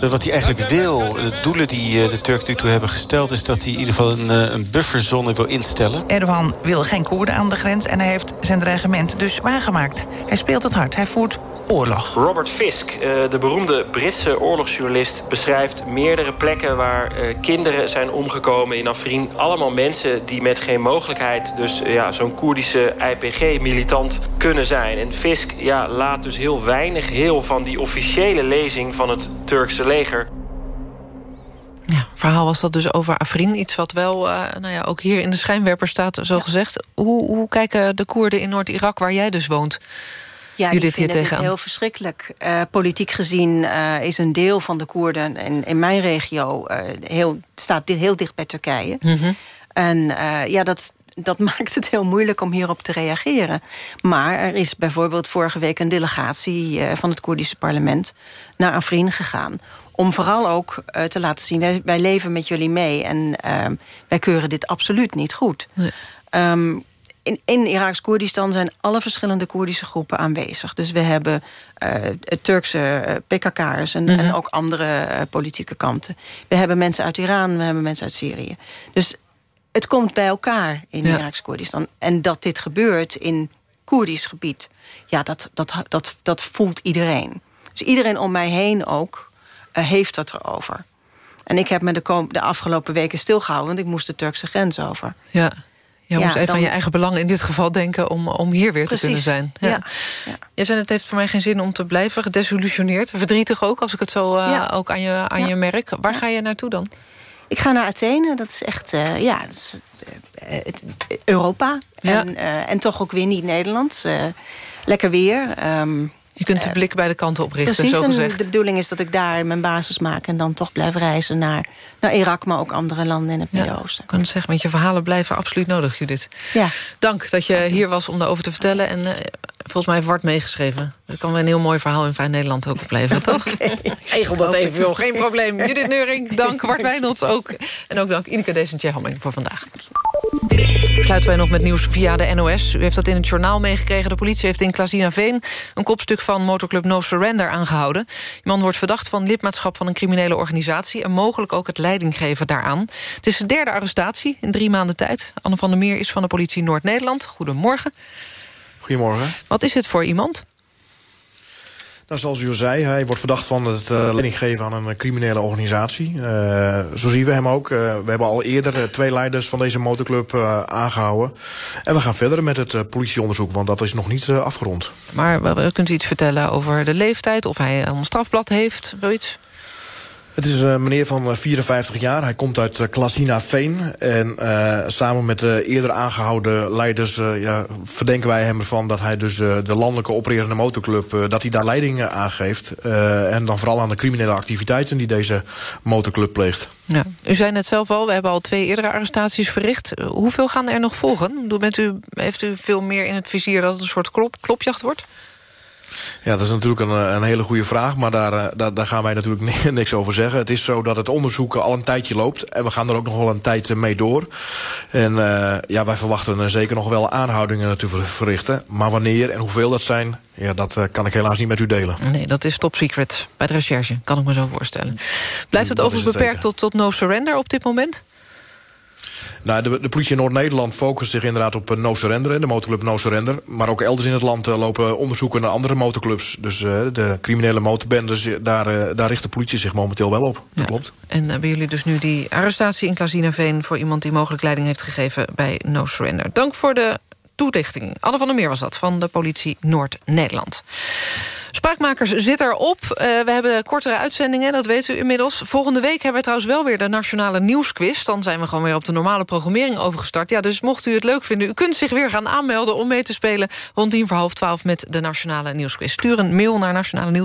Wat hij eigenlijk wil, de doelen die eh, de Turken nu toe hebben gesteld... is dat hij in ieder geval een, eh, een bufferzone wil instellen. Erdogan wil geen Koerden aan de grens en hij heeft zijn dreigement dus waargemaakt. Hij speelt het hard, hij voert oorlog. Robert Fisk, eh, de beroemde Britse oorlogsjournalist... beschrijft meerdere plekken waar eh, kinderen zijn omgekomen in Afrin. Allemaal mensen die met geen mogelijkheid... dus eh, ja, zo'n Koerdische IPG-militant kunnen zijn. En Fisk ja, laat dus heel weinig heel van die officiële lezing... van het Turkse leger. verhaal was dat dus over Afrin. Iets wat wel eh, nou ja, ook hier in de schijnwerper staat, zo gezegd. Hoe, hoe kijken de Koerden in Noord-Irak, waar jij dus woont... Ja, die Judith hier het heel verschrikkelijk. Eh, politiek gezien eh, is een deel van de Koerden in, in mijn regio... eh, heel, staat heel dicht bij Turkije. Mhm. En ja, dat, dat maakt het heel moeilijk om hierop te reageren. Maar er is bijvoorbeeld vorige week een delegatie... van het Koerdische parlement naar Afrin gegaan om vooral ook te laten zien... Wij, wij leven met jullie mee en wij keuren dit absoluut niet goed. Ehm, in, in Iraaks-Koerdistan zijn alle verschillende Koerdische groepen aanwezig. Dus we hebben het Turkse eh, PKK'ers en, Mhm. en ook andere eh, politieke kanten. We hebben mensen uit Iran, we hebben mensen uit Syrië. Dus het komt bij elkaar in Ja. Iraaks-Koerdistan. En dat dit gebeurt in Koerdisch gebied... ja, dat, dat, dat, dat voelt iedereen. Dus iedereen om mij heen ook heeft het erover. En ik heb me de, de afgelopen weken stilgehouden... want ik moest de Turkse grens over. Ja. Je Ja, moest even dan- aan je eigen belang in dit geval denken... om, om hier weer te kunnen zijn. Ja. ja. Jij zei het heeft voor mij geen zin om te blijven. Gedesillusioneerd, verdrietig ook, als ik het zo eh, Ja. ook aan je, aan Ja. je merk. Waar ga je naartoe dan? Ik ga naar Athene, dat is echt eh, ja, dat is, eh, Europa. En, en toch ook weer niet Nederland. Lekker weer. ehm, Je kunt de eh, blik bij de kanten oprichten, Precies, zo en gezegd. de bedoeling is dat ik daar mijn basis maak... en dan toch blijf reizen naar, naar Irak, maar ook andere landen in het Midden-Oosten. Ik kan het zeggen, met je verhalen blijven absoluut nodig, Judith. Ja. Dank dat je hier was om daarover te vertellen. En eh, volgens mij heeft Wart meegeschreven. Dat kan weer een heel mooi verhaal in Vrij Nederland ook opleveren, toch? Ik regel dat even, joh. Geen probleem. Judith Neuring, dank. Wart Wijnolds ook. En ook dank Ineke Decentje-Hamming voor vandaag. Sluiten wij nog met nieuws via de NOS. U heeft dat in het journaal meegekregen. De politie heeft in Klazinaveen een kopstuk van motorclub No Surrender aangehouden. Die man wordt verdacht van lidmaatschap van een criminele organisatie... en mogelijk ook het leidinggeven daaraan. Het is de derde arrestatie in drie maanden tijd. Anne van der Meer is van de politie Noord-Nederland. Goedemorgen. Goedemorgen. Wat is het voor iemand? Nou, zoals u al zei, hij wordt verdacht van het uh, leiding geven aan een uh, criminele organisatie. Uh, zo zien we hem ook. Uh, we hebben al eerder twee leiders van deze motorclub aangehouden. En we gaan verder met het politieonderzoek, want dat is nog niet afgerond. Maar kunt u iets vertellen over de leeftijd? Of hij een strafblad heeft, zoiets? Het is een meneer van 54 jaar. Hij komt uit Klasina Veen. En uh, samen met de eerder aangehouden leiders ja, verdenken wij hem ervan... dat hij dus de landelijke opererende motorclub... dat hij daar leiding aan geeft. en dan vooral aan de criminele activiteiten die deze motorclub pleegt. Ja. U zei net zelf al, we hebben al twee eerdere arrestaties verricht. Hoeveel gaan er nog volgen? Bent u, heeft u veel meer in het vizier dat het een soort klop, klopjacht wordt? Ja, dat is natuurlijk een, een hele goede vraag, maar daar, daar, daar gaan wij natuurlijk niks over zeggen. Het is zo dat het onderzoek al een tijdje loopt en we gaan er ook nog wel een tijd mee door. En uh, ja, wij verwachten zeker nog wel aanhoudingen te verrichten. Maar wanneer en hoeveel dat zijn, ja, dat kan ik helaas niet met u delen. Nee, dat is top secret bij de recherche, kan ik me zo voorstellen. Blijft het Dat overigens het beperkt tot, tot no surrender op dit moment? Nou, de, de politie in Noord-Nederland focust zich inderdaad op No Surrender... de motorclub No Surrender. Maar ook elders in het land lopen onderzoeken naar andere motorclubs. Dus de criminele motorbendes, daar, daar richt de politie zich momenteel wel op. Dat klopt. En hebben jullie dus nu die arrestatie in Klazinaveen... voor iemand die mogelijk leiding heeft gegeven bij No Surrender. Dank voor de toelichting. Anne van der Meer was dat, van de politie Noord-Nederland. Spraakmakers zit erop. Uh, we hebben kortere uitzendingen, dat weet u inmiddels. Volgende week hebben we trouwens wel weer de Nationale Nieuwsquiz. Dan zijn we gewoon weer op de normale programmering overgestart. Ja, dus mocht u het leuk vinden, u kunt zich weer gaan aanmelden... om mee te spelen rond tien voor half twaalf met de Nationale Nieuwsquiz. Stuur een mail naar nationale. Nu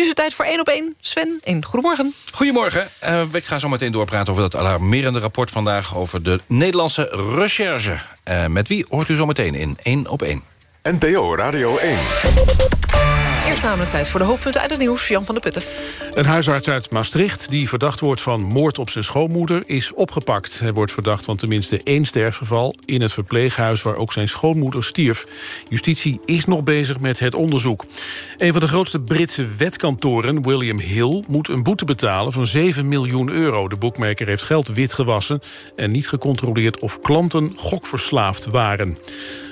is het tijd voor één op één. Sven, een goedemorgen. Goedemorgen. Uh, ik ga zo meteen doorpraten over dat alarmerende rapport vandaag... over de Nederlandse recherche. Uh, met wie hoort u zo meteen in één op één. NPO Radio 1. Eerst namelijk tijd voor de hoofdpunten uit het nieuws. Jan van der Putten. Een huisarts uit Maastricht die verdacht wordt van moord op zijn schoonmoeder... is opgepakt. Hij wordt verdacht van tenminste één sterfgeval... in het verpleeghuis waar ook zijn schoonmoeder stierf. Justitie is nog bezig met het onderzoek. Een van de grootste Britse wetkantoren, William Hill... moet een boete betalen van 7 miljoen euro. De boekmaker heeft geld witgewassen... en niet gecontroleerd of klanten gokverslaafd waren.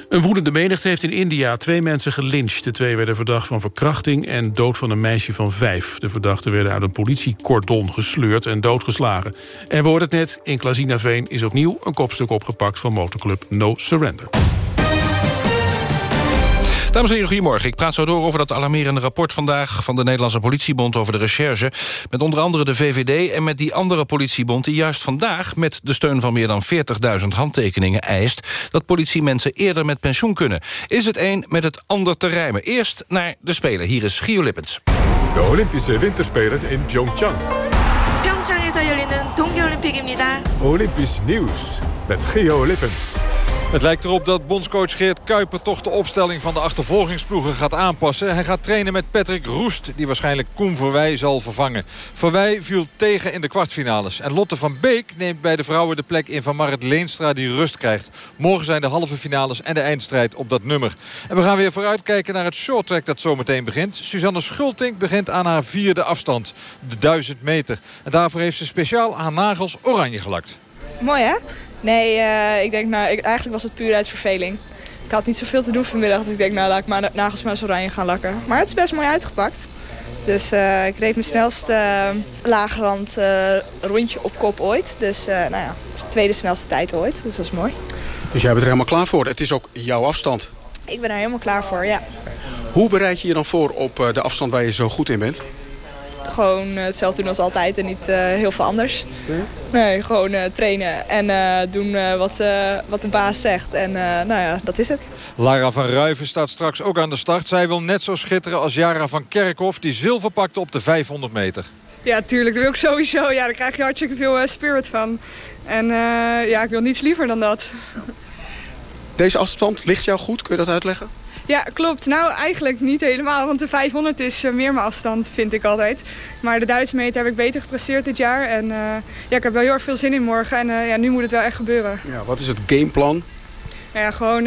Een woedende menigte heeft in India twee mensen gelyncht. De twee werden verdacht van verkrachting en dood van een meisje van vijf. De verdachten werden uit een politiekordon gesleurd en doodgeslagen. En we hoorden het net, in Klazinaveen is opnieuw een kopstuk opgepakt... van motorclub No Surrender. Dames en heren, goedemorgen. Ik praat zo door over dat alarmerende rapport vandaag... van de Nederlandse politiebond over de recherche... met onder andere de VVD en met die andere politiebond... die juist vandaag met de steun van meer dan 40.000 handtekeningen eist... dat politiemensen eerder met pensioen kunnen. Is het een met het ander te rijmen? Eerst naar de Spelen. Hier is Gio Lippens. De Olympische Winterspelen in Pyeongchang. Pyeongchang에서 열리는 동계올림픽입니다. Olympisch nieuws met Gio Lippens. Het lijkt erop dat bondscoach Geert Kuiper toch de opstelling van de achtervolgingsploegen gaat aanpassen. Hij gaat trainen met Patrick Roest, die waarschijnlijk Koen Verwij zal vervangen. Verwij viel tegen in de kwartfinales. En Lotte van Beek neemt bij de vrouwen de plek in van Marit Leenstra die rust krijgt. Morgen zijn de halve finales en de eindstrijd op dat nummer. En we gaan weer vooruitkijken naar het shorttrack dat zometeen begint. Suzanne Schultink begint aan haar vierde afstand, de 1000 meter. En daarvoor heeft ze speciaal haar nagels oranje gelakt. Mooi hè? Nee, uh, ik denk, nou, ik, eigenlijk was het puur uit verveling. Ik had niet zoveel te doen vanmiddag, dus ik denk, nou, laat ik mijn nagels maar eens oranje gaan lakken. Maar het is best mooi uitgepakt. Dus uh, ik reed mijn snelste uh, laagrand rondje op kop ooit. Dus nou ja, het is de tweede snelste tijd ooit, dus dat is mooi. Dus jij bent er helemaal klaar voor. Het is ook jouw afstand. Ik ben er helemaal klaar voor, ja. Hoe bereid je je dan voor op de afstand waar je zo goed in bent? Gewoon hetzelfde doen als altijd en niet uh, heel veel anders. Nee, nee gewoon uh, trainen en uh, doen wat, wat de baas zegt. En nou ja, dat is het. Lara van Ruiven staat straks ook aan de start. Zij wil net zo schitteren als Jara van Kerkhoff... die zilver pakte op de 500 meter. Ja, tuurlijk. Dat wil ik sowieso. Ja, daar krijg je hartstikke veel spirit van. En ja, ik wil niets liever dan dat. Deze afstand ligt jou goed? Kun je dat uitleggen? Ja, klopt. Nou, eigenlijk niet helemaal, want de 500 is uh, meer mijn afstand, vind ik altijd. Maar de 1000 meter heb ik beter gepresteerd dit jaar. En uh, ja, ik heb wel heel erg veel zin in morgen. En uh, ja, nu moet het wel echt gebeuren. Ja, wat is het gameplan? Nou ja, gewoon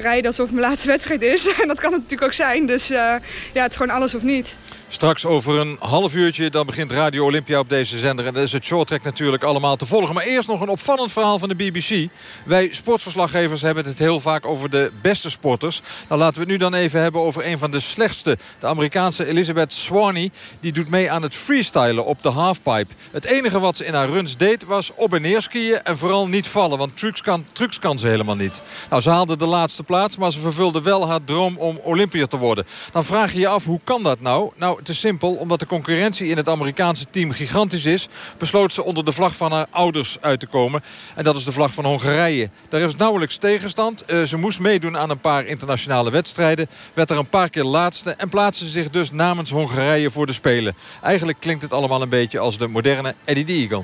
rijden alsof het mijn laatste wedstrijd is. en dat kan het natuurlijk ook zijn. Dus ja, het is gewoon alles of niet. Straks over een half uurtje dan begint Radio Olympia op deze zender. En dat is het shorttrack natuurlijk allemaal te volgen. Maar eerst nog een opvallend verhaal van de BBC. Wij sportverslaggevers hebben het heel vaak over de beste sporters. Dan laten we het nu dan even hebben over een van de slechtste. De Amerikaanse Elizabeth Swanee. Die doet mee aan het freestylen op de halfpipe. Het enige wat ze in haar runs deed was op en neer skiën. En vooral niet vallen. Want trucs kan, trucs kan ze helemaal niet. Nou, ze haalde de laatste plaats. Maar ze vervulde wel haar droom om Olympiër te worden. Dan vraag je je af, hoe kan dat nou? Nou, te simpel. Omdat de concurrentie in het Amerikaanse team gigantisch is... besloot ze onder de vlag van haar ouders uit te komen. En dat is de vlag van Hongarije. Daar is nauwelijks tegenstand. Uh, ze moest meedoen aan een paar internationale wedstrijden. Werd er een paar keer laatste. En plaatste zich dus namens Hongarije voor de Spelen. Eigenlijk klinkt het allemaal een beetje als de moderne Eddie de Eagle.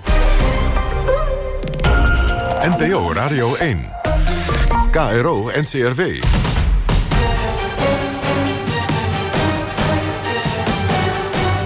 NPO Radio 1. KRO NCRW.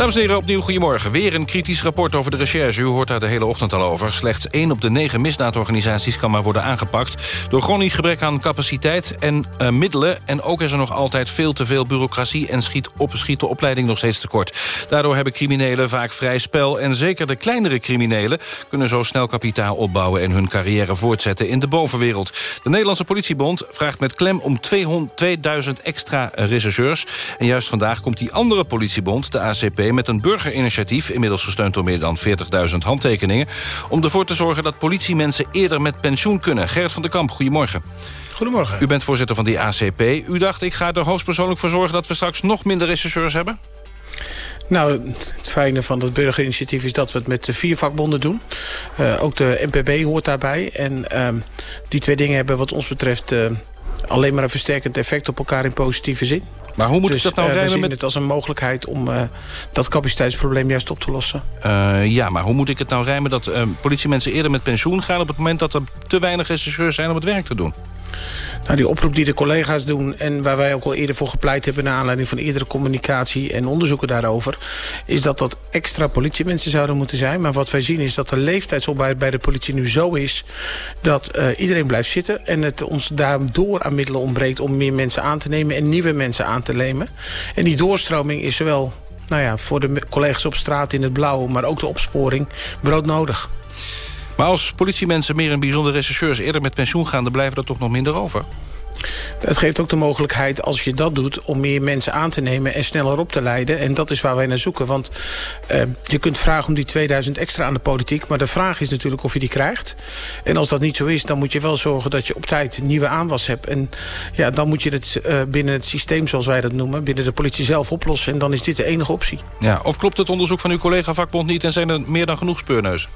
Dames en heren, opnieuw goedemorgen. Weer een kritisch rapport over de recherche. U hoort daar de hele ochtend al over. Slechts één op de negen misdaadorganisaties kan maar worden aangepakt... door chronisch gebrek aan capaciteit en uh, middelen. En ook is er nog altijd veel te veel bureaucratie... en schiet, op, schiet de opleiding nog steeds tekort. Daardoor hebben criminelen vaak vrij spel... en zeker de kleinere criminelen kunnen zo snel kapitaal opbouwen... en hun carrière voortzetten in de bovenwereld. De Nederlandse politiebond vraagt met klem om 200, 2000 extra rechercheurs. En juist vandaag komt die andere politiebond, de ACP met een burgerinitiatief... inmiddels gesteund door meer dan 40.000 handtekeningen... om ervoor te zorgen dat politiemensen eerder met pensioen kunnen. Gerrit van der Kamp, goedemorgen. Goedemorgen. U bent voorzitter van die ACP. U dacht, ik ga er hoogstpersoonlijk voor zorgen... dat we straks nog minder rechercheurs hebben? Nou, het fijne van dat burgerinitiatief is dat we het met de vier vakbonden doen. Uh, ook de NPB hoort daarbij. En uh, die twee dingen hebben wat ons betreft... Uh, alleen maar een versterkend effect op elkaar in positieve zin. Maar hoe moet dus, ik dat nou rijmen we zien met... het als een mogelijkheid om uh, dat capaciteitsprobleem juist op te lossen. Uh, ja, maar hoe moet ik het nou rijmen dat politiemensen eerder met pensioen gaan... op het moment dat er te weinig rechercheurs zijn om het werk te doen? Nou, die oproep die de collega's doen en waar wij ook al eerder voor gepleit hebben... naar aanleiding van eerdere communicatie en onderzoeken daarover... is dat dat extra politiemensen zouden moeten zijn. Maar wat wij zien is dat de leeftijdsopbouw bij de politie nu zo is... dat uh, iedereen blijft zitten en het ons daardoor aan middelen ontbreekt... om meer mensen aan te nemen en nieuwe mensen aan te nemen. En die doorstroming is zowel nou ja, voor de collega's op straat in het blauw... maar ook de opsporing broodnodig. Maar als politiemensen meer en bijzonder rechercheurs eerder met pensioen gaan... dan blijven er toch nog minder over? Het geeft ook de mogelijkheid, als je dat doet... om meer mensen aan te nemen en sneller op te leiden. En dat is waar wij naar zoeken. Want uh, je kunt vragen om die 2000 extra aan de politiek... maar de vraag is natuurlijk of je die krijgt. En als dat niet zo is, dan moet je wel zorgen... dat je op tijd nieuwe aanwas hebt. En ja, dan moet je het uh, binnen het systeem, zoals wij dat noemen... binnen de politie zelf oplossen. En dan is dit de enige optie. Ja, of klopt het onderzoek van uw collega vakbond niet... en zijn er meer dan genoeg speurneuzen?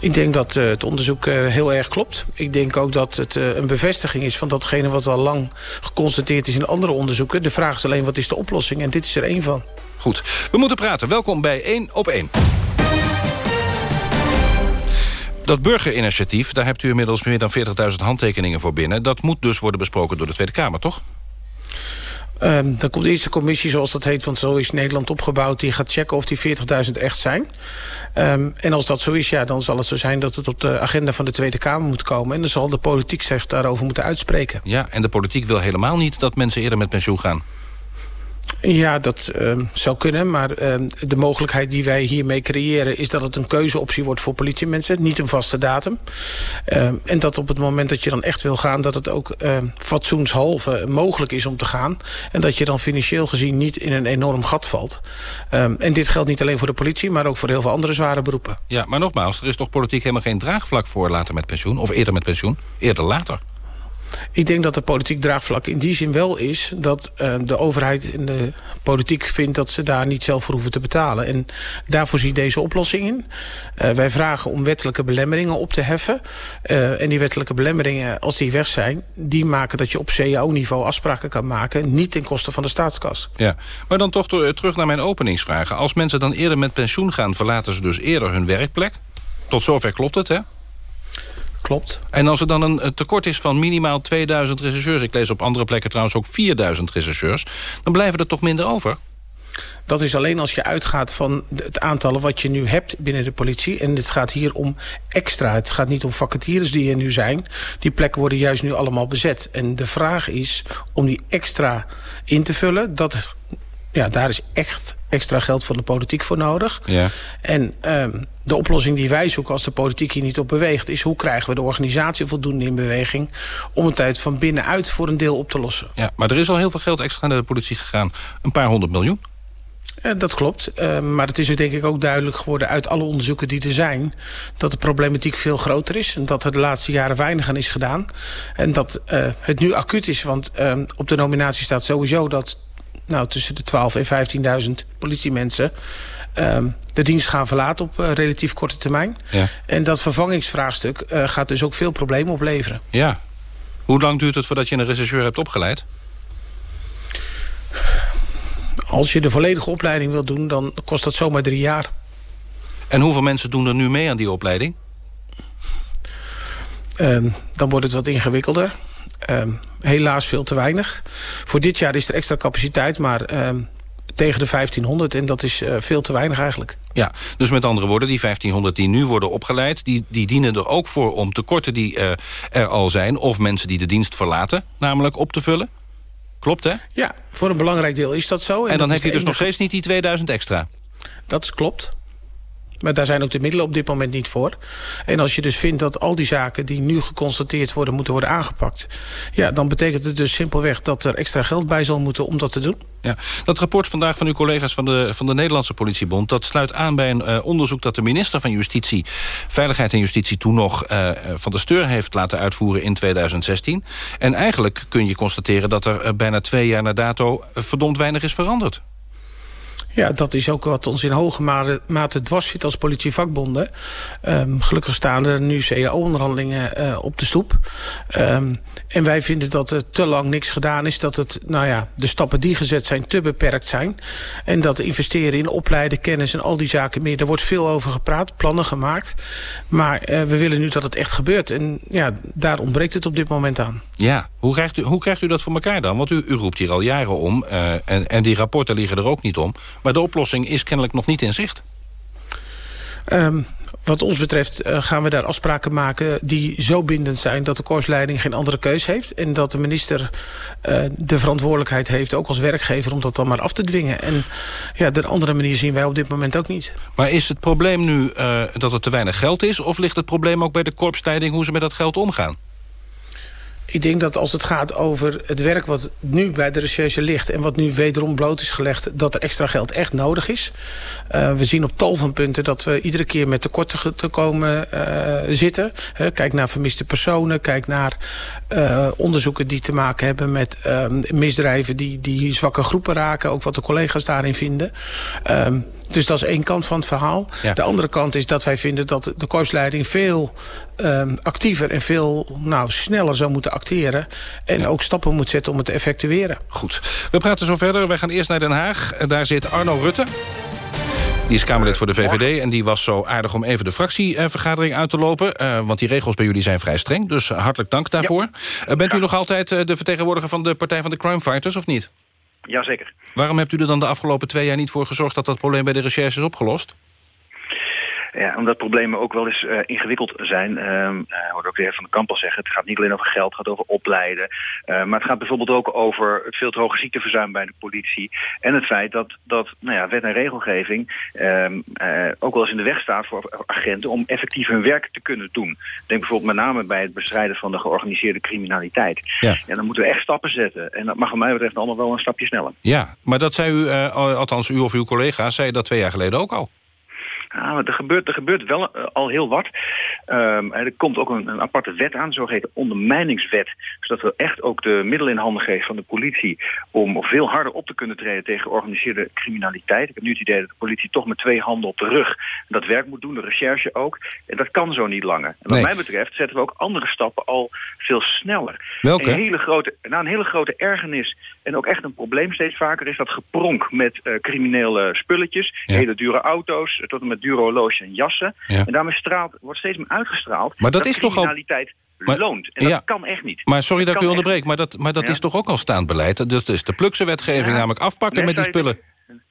Ik denk dat uh, het onderzoek uh, heel erg klopt. Ik denk ook dat het uh, een bevestiging is van datgene wat al lang geconstateerd is in andere onderzoeken. De vraag is alleen wat is de oplossing en dit is er één van. Goed, we moeten praten. Welkom bij 1 op 1. Dat burgerinitiatief, daar hebt u inmiddels meer dan 40.000 handtekeningen voor binnen. Dat moet dus worden besproken door de Tweede Kamer, toch? Um, dan komt de eerste commissie, zoals dat heet... want zo is Nederland opgebouwd, die gaat checken of die 40.000 echt zijn. Um, en als dat zo is, ja, dan zal het zo zijn... dat het op de agenda van de Tweede Kamer moet komen... en dan zal de politiek zich daarover moeten uitspreken. Ja, en de politiek wil helemaal niet dat mensen eerder met pensioen gaan. Ja, dat uh, zou kunnen, maar uh, de mogelijkheid die wij hiermee creëren... is dat het een keuzeoptie wordt voor politiemensen, niet een vaste datum. Uh, en dat op het moment dat je dan echt wil gaan... dat het ook fatsoenshalve mogelijk is om te gaan. En dat je dan financieel gezien niet in een enorm gat valt. en dit geldt niet alleen voor de politie, maar ook voor heel veel andere zware beroepen. Ja, maar nogmaals, er is toch politiek helemaal geen draagvlak voor later met pensioen? Of eerder met pensioen? Eerder later? Ik denk dat de politiek draagvlak in die zin wel is... dat uh, de overheid en de politiek vindt dat ze daar niet zelf voor hoeven te betalen. En daarvoor ziet deze oplossing in. Uh, wij vragen om wettelijke belemmeringen op te heffen. Uh, en die wettelijke belemmeringen, als die weg zijn... die maken dat je op CAO-niveau afspraken kan maken... niet ten koste van de staatskas. Ja, maar dan toch terug naar mijn openingsvragen. Als mensen dan eerder met pensioen gaan... verlaten ze dus eerder hun werkplek. Tot zover klopt het, hè? Klopt. En als er dan een tekort is van minimaal 2000 rechercheurs... ik lees op andere plekken trouwens ook 4000 rechercheurs... dan blijven er toch minder over? Dat is alleen als je uitgaat van het aantal wat je nu hebt binnen de politie. En het gaat hier om extra. Het gaat niet om vacatures die er nu zijn. Die plekken worden juist nu allemaal bezet. En de vraag is om die extra in te vullen. Dat, ja, daar is echt extra geld van de politiek voor nodig. Ja. En um, de oplossing die wij zoeken als de politiek hier niet op beweegt... is hoe krijgen we de organisatie voldoende in beweging... om het uit van binnenuit voor een deel op te lossen. Ja, maar er is al heel veel geld extra naar de politie gegaan. Een paar honderd miljoen. Ja, dat klopt. Uh, maar het is er denk ik ook duidelijk geworden uit alle onderzoeken die er zijn... dat de problematiek veel groter is. En dat er de laatste jaren weinig aan is gedaan. En dat uh, het nu acuut is. Want op de nominatie staat sowieso dat nou, tussen de 12 en 15.000 politiemensen... Um, de dienst gaan verlaten op uh, relatief korte termijn. Ja. En dat vervangingsvraagstuk uh, gaat dus ook veel problemen opleveren. Ja. Hoe lang duurt het voordat je een rechercheur hebt opgeleid? Als je de volledige opleiding wilt doen, dan kost dat zomaar drie jaar. En hoeveel mensen doen er nu mee aan die opleiding? Um, dan wordt het wat ingewikkelder. Um, helaas veel te weinig. Voor dit jaar is er extra capaciteit, maar um, tegen de 1500 en dat is veel te weinig eigenlijk. Ja, dus met andere woorden, die 1500 die nu worden opgeleid... die, die dienen er ook voor om tekorten die er al zijn... of mensen die de dienst verlaten, namelijk op te vullen? Klopt, hè? Ja, voor een belangrijk deel is dat zo. En, dan heeft hij dus nog steeds niet die 2000 extra? Dat is klopt. Maar daar zijn ook de middelen op dit moment niet voor. En als je dus vindt dat al die zaken die nu geconstateerd worden... moeten worden aangepakt... ja, dan betekent het dus simpelweg dat er extra geld bij zal moeten om dat te doen. Ja, dat rapport vandaag van uw collega's van de, van de Nederlandse politiebond... dat sluit aan bij een uh, onderzoek dat de minister van Justitie... Veiligheid en Justitie toen nog uh, van de steur heeft laten uitvoeren in 2016. En eigenlijk kun je constateren dat er uh, bijna twee jaar na dato... verdomd weinig is veranderd. Ja, dat is ook wat ons in hoge mate, dwars zit als politievakbonden. Um, gelukkig staan er nu CAO-onderhandelingen uh, op de stoep. Um, en wij vinden dat er te lang niks gedaan is. Dat het, nou ja, de stappen die gezet zijn te beperkt zijn. En dat investeren in opleiden, kennis en al die zaken meer. Daar wordt veel over gepraat, plannen gemaakt. Maar uh, we willen nu dat het echt gebeurt. En ja, daar ontbreekt het op dit moment aan. Ja, hoe krijgt u, hoe krijgt u dat voor elkaar dan? Want u, u roept hier al jaren om. Uh, en, en die rapporten liggen er ook niet om. Maar de oplossing is kennelijk nog niet in zicht. Um, wat ons betreft uh, gaan we daar afspraken maken die zo bindend zijn... dat de koersleiding geen andere keus heeft. En dat de minister uh, de verantwoordelijkheid heeft, ook als werkgever... om dat dan maar af te dwingen. En ja, de andere manier zien wij op dit moment ook niet. Maar is het probleem nu uh, dat er te weinig geld is... of ligt het probleem ook bij de korpsleiding hoe ze met dat geld omgaan? Ik denk dat als het gaat over het werk wat nu bij de recherche ligt... en wat nu wederom bloot is gelegd, dat er extra geld echt nodig is. Uh, we zien op tal van punten dat we iedere keer met tekorten te komen uh, zitten. Kijk naar vermiste personen, kijk naar onderzoeken die te maken hebben... met ehm, misdrijven die, die zwakke groepen raken, ook wat de collega's daarin vinden. Ehm, dus dat is één kant van het verhaal. Ja. De andere kant is dat wij vinden dat de korpsleiding veel um, actiever en veel nou, sneller zou moeten acteren. En ja. ook stappen moet zetten om het te effectueren. Goed. We praten zo verder. Wij gaan eerst naar Den Haag. Daar zit Arno Rutte. Die is Kamerlid voor de VVD en die was zo aardig om even de fractievergadering uit te lopen. Uh, want die regels bij jullie zijn vrij streng, dus hartelijk dank daarvoor. Ja. Uh, bent u nog altijd uh, de vertegenwoordiger van de Partij van de Crime Fighters, of niet? Jazeker. Waarom hebt u er dan de afgelopen twee jaar niet voor gezorgd... dat dat probleem bij de recherche is opgelost? Ja, omdat problemen ook wel eens uh, ingewikkeld zijn. Uh, uh, hoorde ook de heer Van de Kamp al zeggen. Het gaat niet alleen over geld, het gaat over opleiden. Uh, maar het gaat bijvoorbeeld ook over het veel te hoge ziekteverzuim bij de politie. En het feit dat, dat nou ja, wet en regelgeving ehm, ook wel eens in de weg staat voor agenten... om effectief hun werk te kunnen doen. Denk bijvoorbeeld met name bij het bestrijden van de georganiseerde criminaliteit. Ja. En dan moeten we echt stappen zetten. En dat mag van mij betreft allemaal wel een stapje sneller. Ja, maar dat zei u, althans u of uw collega's, zei dat twee jaar geleden ook al. Ja, er, gebeurt, er gebeurt wel uh, al heel wat. Um, er komt ook een, een aparte wet aan, zogeheten ondermijningswet. Zodat we echt ook de middelen in handen geven van de politie... om veel harder op te kunnen treden tegen georganiseerde criminaliteit. Ik heb nu het idee dat de politie toch met twee handen op de rug dat werk moet doen. De recherche ook. En dat kan zo niet langer. En wat nee. mij betreft zetten we ook andere stappen al veel sneller. Welke? Een hele grote, nou, een hele grote ergernis en ook echt een probleem steeds vaker... is dat gepronk met uh, criminele spulletjes. Ja. Hele dure auto's, tot en met dure horloges en jassen. Ja. En daarmee straalt, wordt steeds meer uitgestraald... Maar dat, dat is toch al... Maar, loont. En dat ja, kan echt niet. Maar sorry dat, dat ik u onderbreek, maar dat, maar dat ja. is toch ook al staand beleid? Dus is de plukse wetgeving namelijk afpakken nee, met die spullen.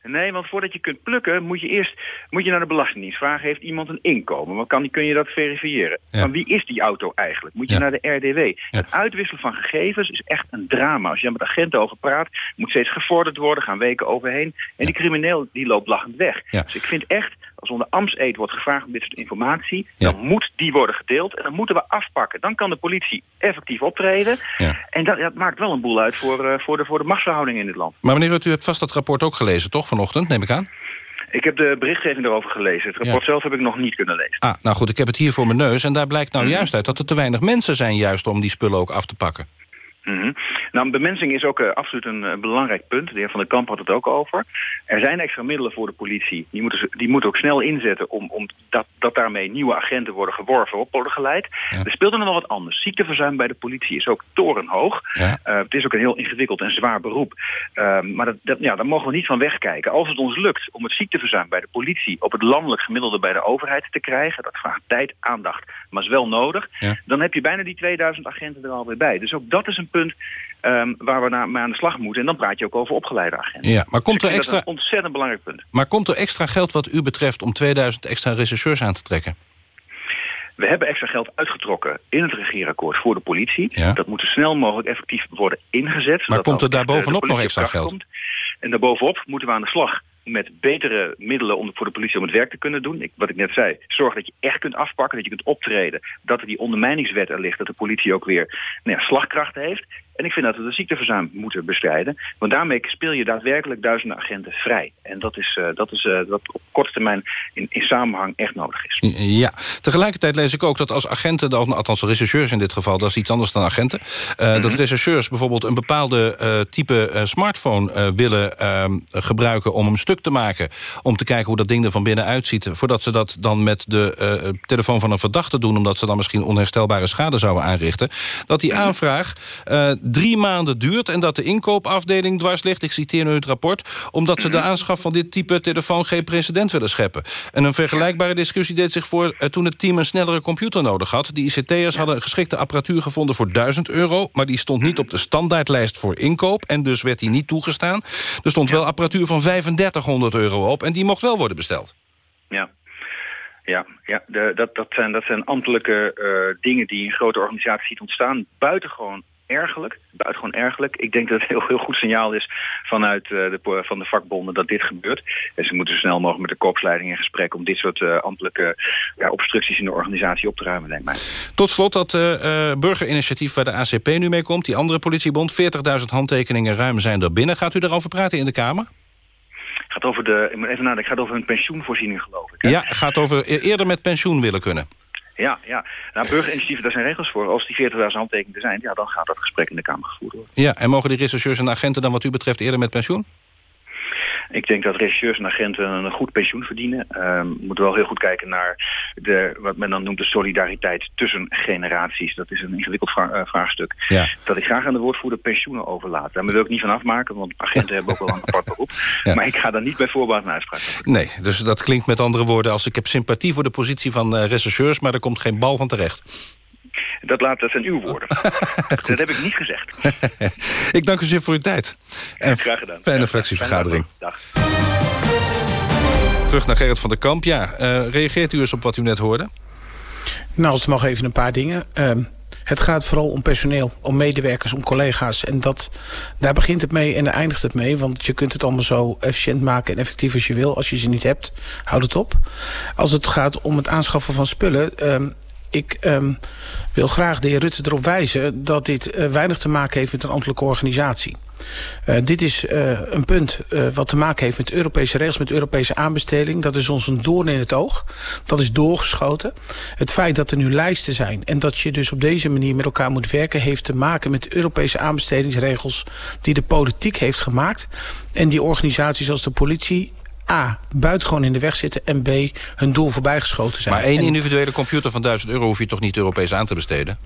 Nee, want voordat je kunt plukken, moet je eerst moet je naar de Belastingdienst vragen... heeft iemand een inkomen? Want kan, kun je dat verifiëren? Ja. Van wie is die auto eigenlijk? Moet je ja. naar de RDW? Ja. Het uitwisselen van gegevens is echt een drama. Als je met agenten over praat, moet steeds gevorderd worden... gaan weken overheen. En die crimineel die loopt lachend weg. Dus ik vind echt, als onder ambtseed wordt gevraagd om dit soort informatie... dan moet die worden gedeeld en dan moeten we afpakken. Dan kan de politie effectief optreden. En dat, dat, maakt wel een boel uit voor, uh, voor, de, voor de machtsverhouding in dit land. Maar meneer Rutte, u hebt vast dat rapport ook gelezen, toch? Vanochtend, neem ik aan? Ik heb de berichtgeving erover gelezen. Het rapport ja. zelf heb ik nog niet kunnen lezen. Ah, nou goed, ik heb het hier voor mijn neus. En daar blijkt nou mm -hmm. juist uit dat er te weinig mensen zijn... juist om die spullen ook af te pakken. Mm -hmm. Nou, bemensing is ook uh, absoluut een uh, belangrijk punt. De heer Van der Kamp had het ook over. Er zijn extra middelen voor de politie. Die moeten, die moeten ook snel inzetten om, om dat, dat daarmee nieuwe agenten worden geworven, op worden geleid. Ja. Er speelt er nog wat anders. Ziekteverzuim bij de politie is ook torenhoog. Ja. Uh, het is ook een heel ingewikkeld en zwaar beroep. maar dat, dat, ja, daar mogen we niet van wegkijken. Als het ons lukt om het ziekteverzuim bij de politie op het landelijk gemiddelde bij de overheid te krijgen, dat vraagt tijd, aandacht, maar is wel nodig, ja. dan heb je bijna die 2000 agenten er alweer bij. Dus ook dat is een punt punt ehm, waar we naar, mee aan de slag moeten. En dan praat je ook over opgeleide agenten. Ja, maar komt er extra... Dat een ontzettend belangrijk punt. Maar komt er extra geld wat u betreft om 2000 extra rechercheurs aan te trekken? We hebben extra geld uitgetrokken in het regeerakkoord voor de politie. Ja. Dat moet zo snel mogelijk effectief worden ingezet. zodat komt er daarbovenop de nog extra geld? komt. En daarbovenop moeten we aan de slag met betere middelen om, voor de politie om het werk te kunnen doen. Ik, wat ik net zei, zorg dat je echt kunt afpakken, dat je kunt optreden. Dat er die ondermijningswet er ligt, dat de politie ook weer nou ja, slagkracht heeft. En ik vind dat we de ziekteverzuim moeten bestrijden. Want daarmee speel je daadwerkelijk duizenden agenten vrij. En dat is, eh, dat is uh, wat op korte termijn in, in samenhang echt nodig is. Ja, tegelijkertijd lees ik ook dat als agenten, althans rechercheurs in dit geval... dat is iets anders dan agenten... Uh, dat rechercheurs bijvoorbeeld een bepaalde type smartphone willen ehm, gebruiken... om hem stuk te maken, om te kijken hoe dat ding er van binnen uitziet... voordat ze dat dan met de telefoon van een verdachte doen... omdat ze dan misschien onherstelbare schade zouden aanrichten... dat die aanvraag drie maanden duurt en dat de inkoopafdeling dwars ligt... ik citeer nu het rapport... omdat ze de aanschaf van dit type telefoon geen precedent willen scheppen. En een vergelijkbare discussie deed zich voor... Uh, toen het team een snellere computer nodig had. Die ICT'ers hadden een geschikte apparatuur gevonden voor 1000 euro... maar die stond niet op de standaardlijst voor inkoop... en dus werd die niet toegestaan. Er stond wel apparatuur van 3500 euro op... en die mocht wel worden besteld. Ja, ja, ja de, dat, dat, zijn, dat zijn ambtelijke uh, dingen die in grote organisaties ziet ontstaan. Buitengewoon ergelijk, buitengewoon ergelijk. Ik denk dat het een heel, heel goed signaal is vanuit uh, de, van de vakbonden dat dit gebeurt. En ze moeten zo snel mogelijk met de korpsleiding in gesprek... om dit soort uh, ambtelijke ja, obstructies in de organisatie op te ruimen, denk ik. Tot slot dat uh, burgerinitiatief waar de ACP nu mee komt, die andere politiebond... 40.000 handtekeningen ruim zijn er binnen. Gaat u daarover praten in de Kamer? gaat over de, even nadenken, gaat over een pensioenvoorziening, geloof ik. Hè? Ja, gaat over eerder met pensioen willen kunnen. Ja, ja. Nou, burgerinitiatieven, daar zijn regels voor. Als die 40.000 handtekeningen zijn, ja, dan gaat dat gesprek in de Kamer gevoerd worden. Ja, en mogen die rechercheurs en agenten dan wat u betreft eerder met pensioen? Ik denk dat regisseurs en agenten een goed pensioen verdienen. Um, we moeten wel heel goed kijken naar de, wat men dan noemt de solidariteit tussen generaties. Dat is een ingewikkeld vra uh, vraagstuk. Ja. Dat ik graag aan de woordvoerder pensioenen overlaat. Daar wil ik niet van afmaken, want agenten hebben ook wel een apart beroep. Ja. Maar ik ga daar niet bij voorbaat een uitspraak over. Nee, dus dat klinkt met andere woorden als ik heb sympathie voor de positie van uh, rechercheurs, maar er komt geen bal van terecht. Dat, laat, dat zijn uw woorden. dat heb ik niet gezegd. ik dank u zeer voor uw tijd. En Graag gedaan. Fijne fractievergadering. Dag. Terug naar Gerrit van der Kamp. Ja, uh, reageert u eens op wat u net hoorde? Nou, als het mag even een paar dingen. Uh, het gaat vooral om personeel, om medewerkers, om collega's. En dat, daar begint het mee en daar eindigt het mee. Want je kunt het allemaal zo efficiënt maken en effectief als je wil. Als je ze niet hebt, houd het op. Als het gaat om het aanschaffen van spullen... Uh, ik um, wil graag de heer Rutte erop wijzen... dat dit uh, weinig te maken heeft met een ambtelijke organisatie. Uh, dit is uh, een punt wat te maken heeft met Europese regels, met Europese aanbesteding. Dat is ons een doorn in het oog. Dat is doorgeschoten. Het feit dat er nu lijsten zijn en dat je dus op deze manier met elkaar moet werken... heeft te maken met Europese aanbestedingsregels die de politiek heeft gemaakt. En die organisaties als de politie A, buitengewoon in de weg zitten... en B, hun doel voorbijgeschoten zijn. Maar één en, individuele computer van 1000 euro... hoef je toch niet Europees aan te besteden?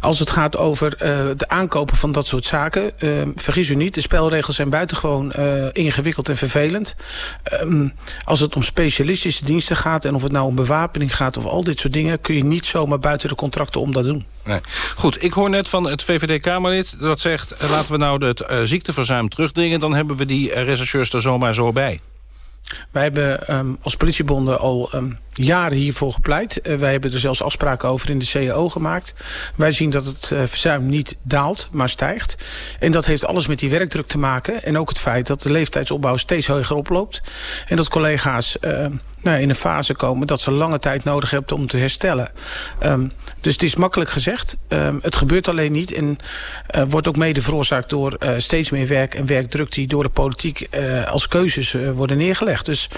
Als het gaat over uh, de aankopen van dat soort zaken... Uh, vergis u niet, de spelregels zijn buitengewoon uh, ingewikkeld en vervelend. Um, als het om specialistische diensten gaat... en of het nou om bewapening gaat of al dit soort dingen... kun je niet zomaar buiten de contracten om dat doen. Nee. Goed, ik hoor net van het VVD-Kamerlid dat zegt... laten we nou het ziekteverzuim terugdringen... dan hebben we die rechercheurs er zomaar zo bij. Wij hebben um, als politiebonden al um, jaren hiervoor gepleit. Uh, wij hebben er zelfs afspraken over in de CAO gemaakt. Wij zien dat het uh, verzuim niet daalt, maar stijgt. En dat heeft alles met die werkdruk te maken. En ook het feit dat de leeftijdsopbouw steeds hoger oploopt. En dat collega's uh, nou, in een fase komen dat ze lange tijd nodig hebben om te herstellen. Um, dus het is makkelijk gezegd. Um, het gebeurt alleen niet. En wordt ook mede veroorzaakt door steeds meer werk en werkdruk... die door de politiek als keuzes worden neergelegd. Dus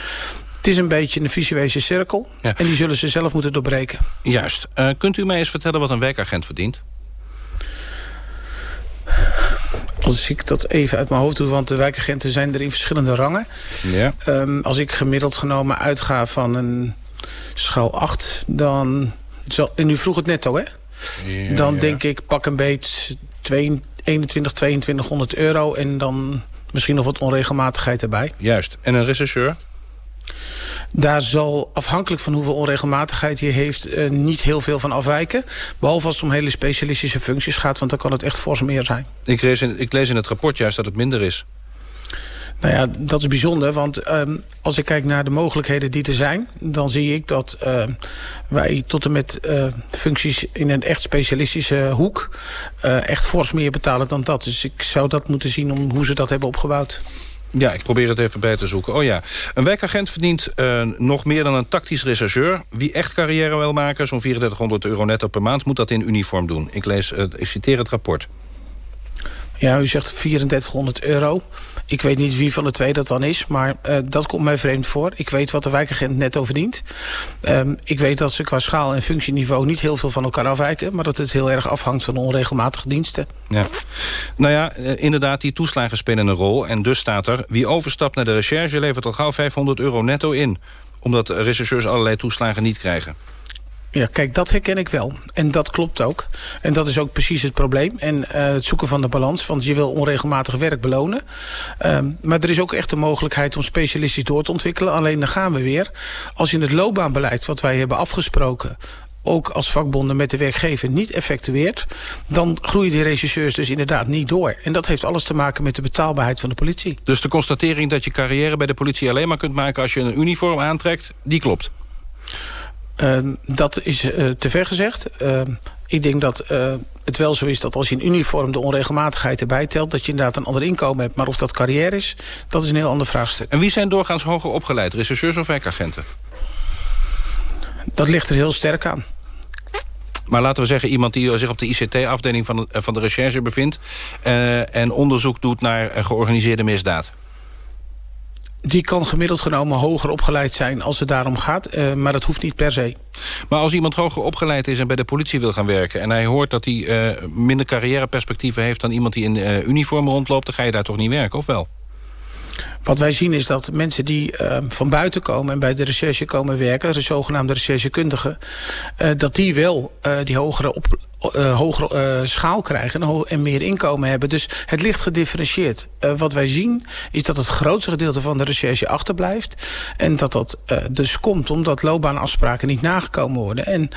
het is een beetje een visuele cirkel. Ja. En die zullen ze zelf moeten doorbreken. Juist. Uh, kunt u mij eens vertellen wat een werkagent verdient? Als ik dat even uit mijn hoofd doe, want de wijkagenten zijn er in verschillende rangen. Ja. Um, als ik gemiddeld genomen uitga van een schaal 8, dan... Zal, en u vroeg het netto, hè? Ja, dan denk ik pak een beet 21, 2200 euro... en dan misschien nog wat onregelmatigheid erbij. Juist. En een rechercheur? Daar zal afhankelijk van hoeveel onregelmatigheid hij heeft... Uh, niet heel veel van afwijken. Behalve als het om hele specialistische functies gaat... want dan kan het echt fors meer zijn. Ik lees in, ik lees in het rapport juist dat het minder is. Nou ja, dat is bijzonder, want um, als ik kijk naar de mogelijkheden die er zijn... dan zie ik dat uh, wij tot en met uh, functies in een echt specialistische hoek... Uh, echt fors meer betalen dan dat. Dus ik zou dat moeten zien om hoe ze dat hebben opgebouwd. Ja, ik probeer het even bij te zoeken. Oh ja, een wijkagent verdient uh, nog meer dan een tactisch rechercheur. Wie echt carrière wil maken, zo'n 3400 euro netto per maand... moet dat in uniform doen. Ik, lees, uh, ik citeer het rapport. Ja, u zegt 3400 euro. Ik weet niet wie van de twee dat dan is, maar uh, dat komt mij vreemd voor. Ik weet wat de wijkagent netto verdient. Um, ik weet dat ze qua schaal en functieniveau niet heel veel van elkaar afwijken... maar dat het heel erg afhangt van onregelmatige diensten. Ja. Nou ja, inderdaad, die toeslagen spelen een rol. En dus staat er, wie overstapt naar de recherche levert al gauw 500 euro netto in. Omdat rechercheurs allerlei toeslagen niet krijgen. Ja, kijk, dat herken ik wel. En dat klopt ook. En dat is ook precies het probleem. En uh, het zoeken van de balans. Want je wil onregelmatig werk belonen. Um, maar er is ook echt de mogelijkheid om specialistisch door te ontwikkelen. Alleen dan gaan we weer. Als je het loopbaanbeleid wat wij hebben afgesproken ook als vakbonden met de werkgever niet effectueert... dan groeien die regisseurs dus inderdaad niet door. En dat heeft alles te maken met de betaalbaarheid van de politie. Dus de constatering dat je carrière bij de politie alleen maar kunt maken... als je een uniform aantrekt, die klopt? Uh, dat is uh, te ver gezegd. Uh, ik denk dat het wel zo is dat als je in uniform de onregelmatigheid erbij telt... dat je inderdaad een ander inkomen hebt. Maar of dat carrière is, dat is een heel ander vraagstuk. En wie zijn doorgaans hoger opgeleid? Rechercheurs of wijkagenten? Dat ligt er heel sterk aan. Maar laten we zeggen, iemand die zich op de ICT-afdeling van, de, van de recherche bevindt... en onderzoek doet naar georganiseerde misdaad die kan gemiddeld genomen hoger opgeleid zijn als het daarom gaat. Uh, maar dat hoeft niet per se. Maar als iemand hoger opgeleid is en bij de politie wil gaan werken... en hij hoort dat hij uh, minder carrièreperspectieven heeft... dan iemand die in uh, uniform rondloopt... dan ga je daar toch niet werken, of wel? Wat wij zien is dat mensen die uh, van buiten komen... en bij de recherche komen werken, de zogenaamde recherchekundigen... Uh, dat die wel uh, die hogere, op, hogere schaal krijgen en meer inkomen hebben. Dus het ligt gedifferentieerd. wat wij zien is dat het grootste gedeelte van de recherche achterblijft. En dat dat dus komt omdat loopbaanafspraken niet nagekomen worden. En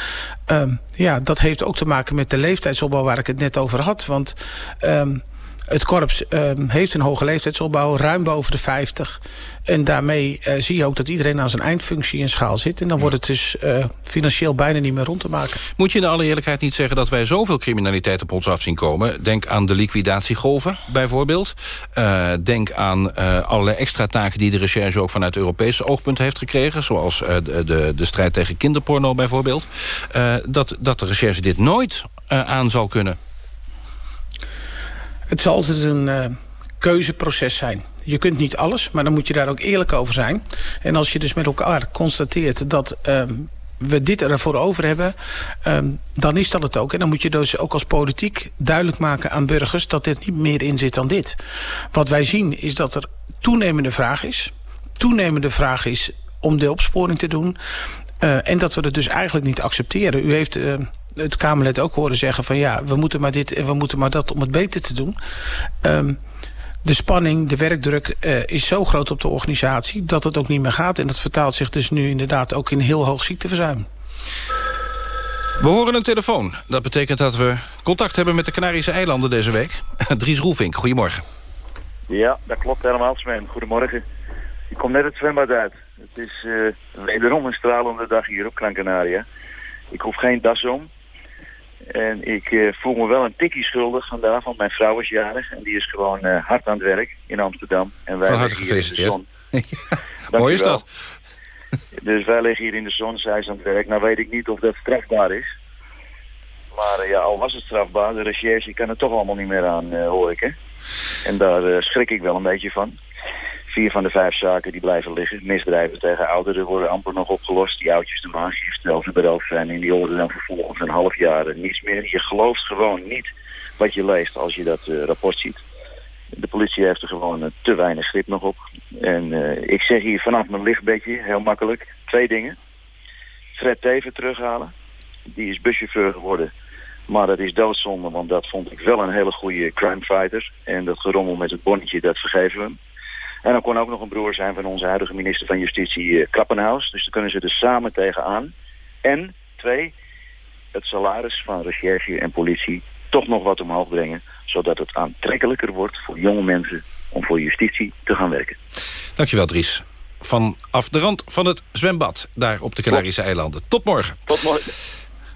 ehm, ja, dat heeft ook te maken met de leeftijdsopbouw waar ik het net over had. Want... Um, het korps um, heeft een hoge leeftijdsopbouw, ruim boven de 50. En daarmee uh, zie je ook dat iedereen aan zijn eindfunctie in schaal zit. En dan wordt het dus uh, financieel bijna niet meer rond te maken. Moet je in alle eerlijkheid niet zeggen dat wij zoveel criminaliteit op ons af zien komen? Denk aan de liquidatiegolven bijvoorbeeld. Uh, denk aan allerlei extra taken die de recherche ook vanuit Europese oogpunt heeft gekregen. Zoals de, de, de, strijd tegen kinderporno bijvoorbeeld. dat, dat de recherche dit nooit aan zal kunnen. Het zal altijd een uh, keuzeproces zijn. Je kunt niet alles, maar dan moet je daar ook eerlijk over zijn. En als je dus met elkaar constateert dat um, we dit ervoor over hebben... Um, dan is dat het ook. En dan moet je dus ook als politiek duidelijk maken aan burgers... dat dit niet meer in zit dan dit. Wat wij zien is dat er toenemende vraag is. Toenemende vraag is om de opsporing te doen. Uh, en dat we het dus eigenlijk niet accepteren. U heeft... Uh, het Kamerlid ook horen zeggen van ja, we moeten maar dit en we moeten maar dat om het beter te doen. Um, de spanning, de werkdruk uh, is zo groot op de organisatie dat het ook niet meer gaat. En dat vertaalt zich dus nu inderdaad ook in heel hoog ziekteverzuim. We horen een telefoon. Dat betekent dat we contact hebben met de Canarische eilanden deze week. Dries Roelvink, goedemorgen. Ja, dat klopt helemaal, Sven. Goedemorgen. Ik kom net het zwembad uit. Het is uh, wederom een stralende dag hier op Gran Canaria. Ik hoef geen das om. En ik uh, voel me wel een tikkie schuldig vandaag, want mijn vrouw is jarig. En die is gewoon uh, hard aan het werk in Amsterdam. En wij Van harte gefeliciteerd. Mooi is dat. Dus wij liggen hier in de zon, zij is aan het werk. Nou weet ik niet of dat strafbaar is. Maar uh, ja, al was het strafbaar, de recherche kan er toch allemaal niet meer aan, hoor ik. Hè? En daar schrik ik wel een beetje van. Vier van de vijf zaken die blijven liggen. Misdrijven tegen ouderen worden amper nog opgelost. Die oudjes de maangifte over beroofd zijn. En die horen dan vervolgens een half jaar niets meer. Je gelooft gewoon niet wat je leest als je dat uh, rapport ziet. De politie heeft er gewoon uh, te weinig grip nog op. En ik zeg hier vanaf mijn lichtbedje, heel makkelijk, twee dingen. Fred Teven terughalen. Die is buschauffeur geworden. Maar dat is doodzonde, want dat vond ik wel een hele goede crimefighter. En dat gerommel met het bonnetje, dat vergeven we hem. En dan kon ook nog een broer zijn van onze huidige minister van Justitie, uh, Krappenhaus. Dus dan kunnen ze er samen tegenaan. En twee, het salaris van recherche en politie toch nog wat omhoog brengen. Zodat het aantrekkelijker wordt voor jonge mensen om voor justitie te gaan werken. Dankjewel Dries. Vanaf de rand van het zwembad, daar op de Canarische eilanden. Tot morgen. Tot morgen.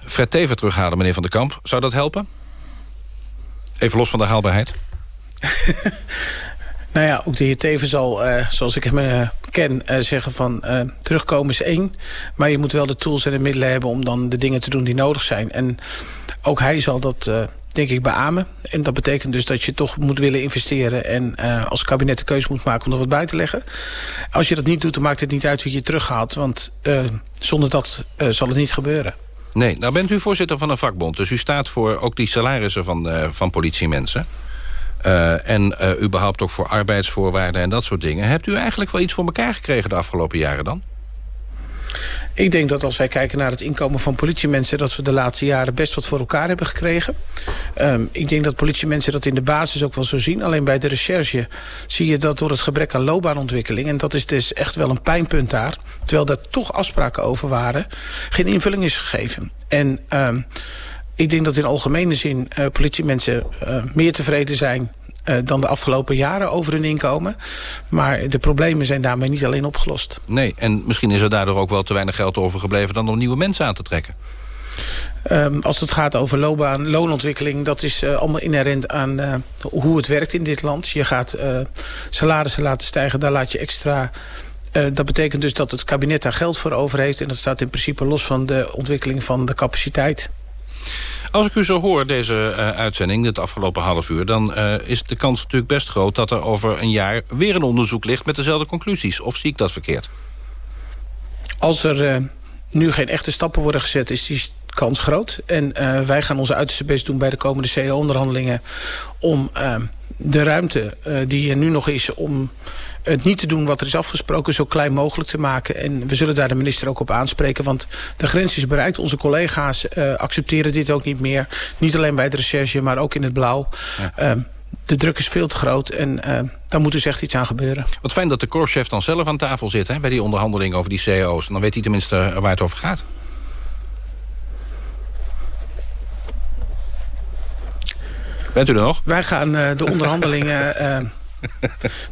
Fred Teven terughalen, meneer Van der Kamp. Zou dat helpen? Even los van de haalbaarheid. Nou ja, ook de heer Teven zal, uh, zoals ik hem uh, ken, uh, zeggen van terugkomen is één. Maar je moet wel de tools en de middelen hebben om dan de dingen te doen die nodig zijn. En ook hij zal dat denk ik beamen. En dat betekent dus dat je toch moet willen investeren... en als kabinet de keuze moet maken om er wat bij te leggen. Als je dat niet doet, dan maakt het niet uit wie je terughaalt. Want zonder dat zal het niet gebeuren. Nee, nou bent u voorzitter van een vakbond. Dus u staat voor ook die salarissen van, van politiemensen. Uh, en uh, überhaupt ook voor arbeidsvoorwaarden en dat soort dingen. Hebt u eigenlijk wel iets voor elkaar gekregen de afgelopen jaren dan? Ik denk dat als wij kijken naar het inkomen van politiemensen... dat we de laatste jaren best wat voor elkaar hebben gekregen. Um, ik denk dat politiemensen dat in de basis ook wel zo zien. Alleen bij de recherche zie je dat door het gebrek aan loopbaanontwikkeling... en dat is dus echt wel een pijnpunt daar... terwijl daar toch afspraken over waren... geen invulling is gegeven. En... Um, ik denk dat in algemene zin uh, politiemensen uh, meer tevreden zijn uh, dan de afgelopen jaren over hun inkomen. Maar de problemen zijn daarmee niet alleen opgelost. Nee, en misschien is er daardoor ook wel te weinig geld overgebleven... dan om nieuwe mensen aan te trekken. Um, als het gaat over loopbaan, loonontwikkeling... dat is uh, allemaal inherent aan uh, hoe het werkt in dit land. Je gaat salarissen laten stijgen, daar laat je extra... dat betekent dus dat het kabinet daar geld voor over heeft... en dat staat in principe los van de ontwikkeling van de capaciteit. Als ik u zo hoor, deze uh, uitzending, dit afgelopen half uur... dan uh, is de kans natuurlijk best groot dat er over een jaar... weer een onderzoek ligt met dezelfde conclusies. Of zie ik dat verkeerd? Als er uh, nu geen echte stappen worden gezet, is die kans groot. En wij gaan onze uiterste best doen bij de komende CEO-onderhandelingen... om de ruimte die er nu nog is... om het niet te doen wat er is afgesproken... zo klein mogelijk te maken. En we zullen daar de minister ook op aanspreken. Want de grens is bereikt. Onze collega's uh, accepteren dit ook niet meer. Niet alleen bij de recherche, maar ook in het blauw. Ja. Uh, de druk is veel te groot en uh, daar moet dus echt iets aan gebeuren. Wat fijn dat de korpschef dan zelf aan tafel zit... Hè, bij die onderhandeling over die CEO's. Dan weet hij tenminste waar het over gaat. Bent u er nog? Wij gaan uh, de onderhandelingen uh,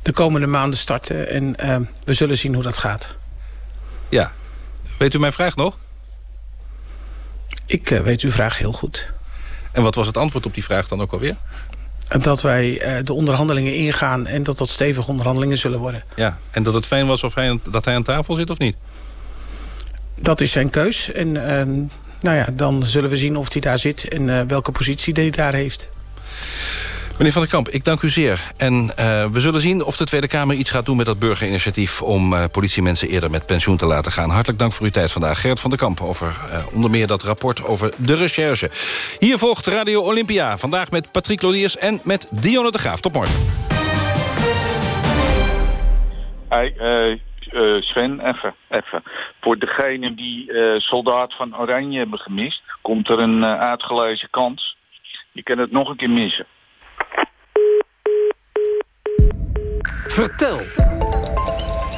de komende maanden starten. En uh, we zullen zien hoe dat gaat. Ja. Weet u mijn vraag nog? Ik weet uw vraag heel goed. En wat was het antwoord op die vraag dan ook alweer? Dat wij de onderhandelingen ingaan en dat dat stevige onderhandelingen zullen worden. Ja, en dat het fijn was of hij, dat hij aan tafel zit of niet? Dat is zijn keus. En nou ja, dan zullen we zien of hij daar zit en welke positie hij daar heeft. Meneer Van der Kamp, ik dank u zeer. En uh, we zullen zien of de Tweede Kamer iets gaat doen met dat burgerinitiatief... om uh, politiemensen eerder met pensioen te laten gaan. Hartelijk dank voor uw tijd vandaag. Gert van der Kamp over uh, onder meer dat rapport over de recherche. Hier volgt Radio Olympia. Vandaag met Patrick Lodiers en met Dionne de Graaf. Tot morgen. Hey, Sven, even, even. Voor degene die soldaat van Oranje hebben gemist... komt er een uh, uitgelezen kans. Je kan het nog een keer missen. Vertel.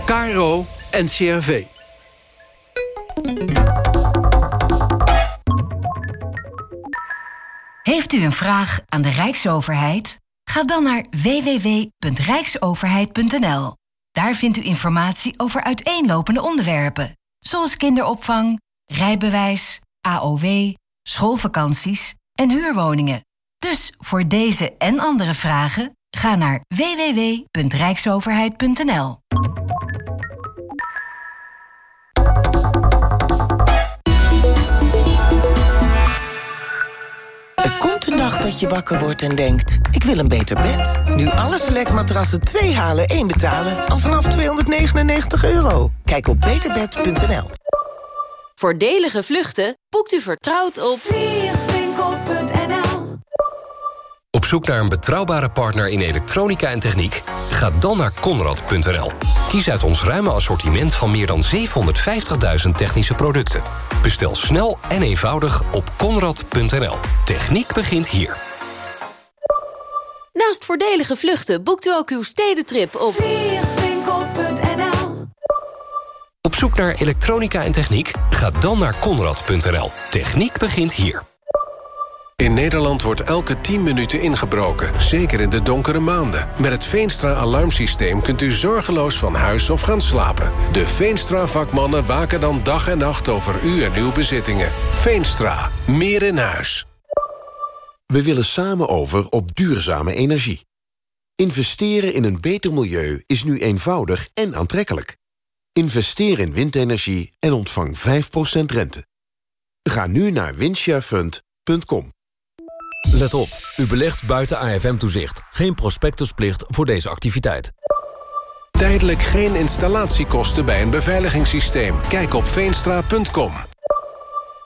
Caro en CRV. Heeft u een vraag aan de Rijksoverheid? Ga dan naar www.rijksoverheid.nl. Daar vindt u informatie over uiteenlopende onderwerpen, zoals kinderopvang, rijbewijs, AOW, schoolvakanties en huurwoningen. Dus voor deze en andere vragen ga naar www.rijksoverheid.nl. Er komt een dag dat je wakker wordt en denkt... ik wil een beter bed. Nu alle selectmatrassen 2 halen, 1 betalen... al vanaf 299 euro. Kijk op beterbed.nl. Voordelige vluchten boekt u vertrouwd op... zoek naar een betrouwbare partner in elektronica en techniek? Ga dan naar Conrad.nl. Kies uit ons ruime assortiment van meer dan 750.000 technische producten. Bestel snel en eenvoudig op Conrad.nl. Techniek begint hier. Naast voordelige vluchten boekt u ook uw stedentrip op... Op zoek naar elektronica en techniek? Ga dan naar Conrad.nl. Techniek begint hier. In Nederland wordt elke 10 minuten ingebroken, zeker in de donkere maanden. Met het Veenstra-alarmsysteem kunt u zorgeloos van huis of gaan slapen. De Veenstra-vakmannen waken dan dag en nacht over u en uw bezittingen. Veenstra, meer in huis. We willen samen over op duurzame energie. Investeren in een beter milieu is nu eenvoudig en aantrekkelijk. Investeer in windenergie en ontvang 5% rente. Ga nu naar windsharefund.com. Let op, u belegt buiten AFM-toezicht. Geen prospectusplicht voor deze activiteit. Tijdelijk geen installatiekosten bij een beveiligingssysteem. Kijk op veenstra.com.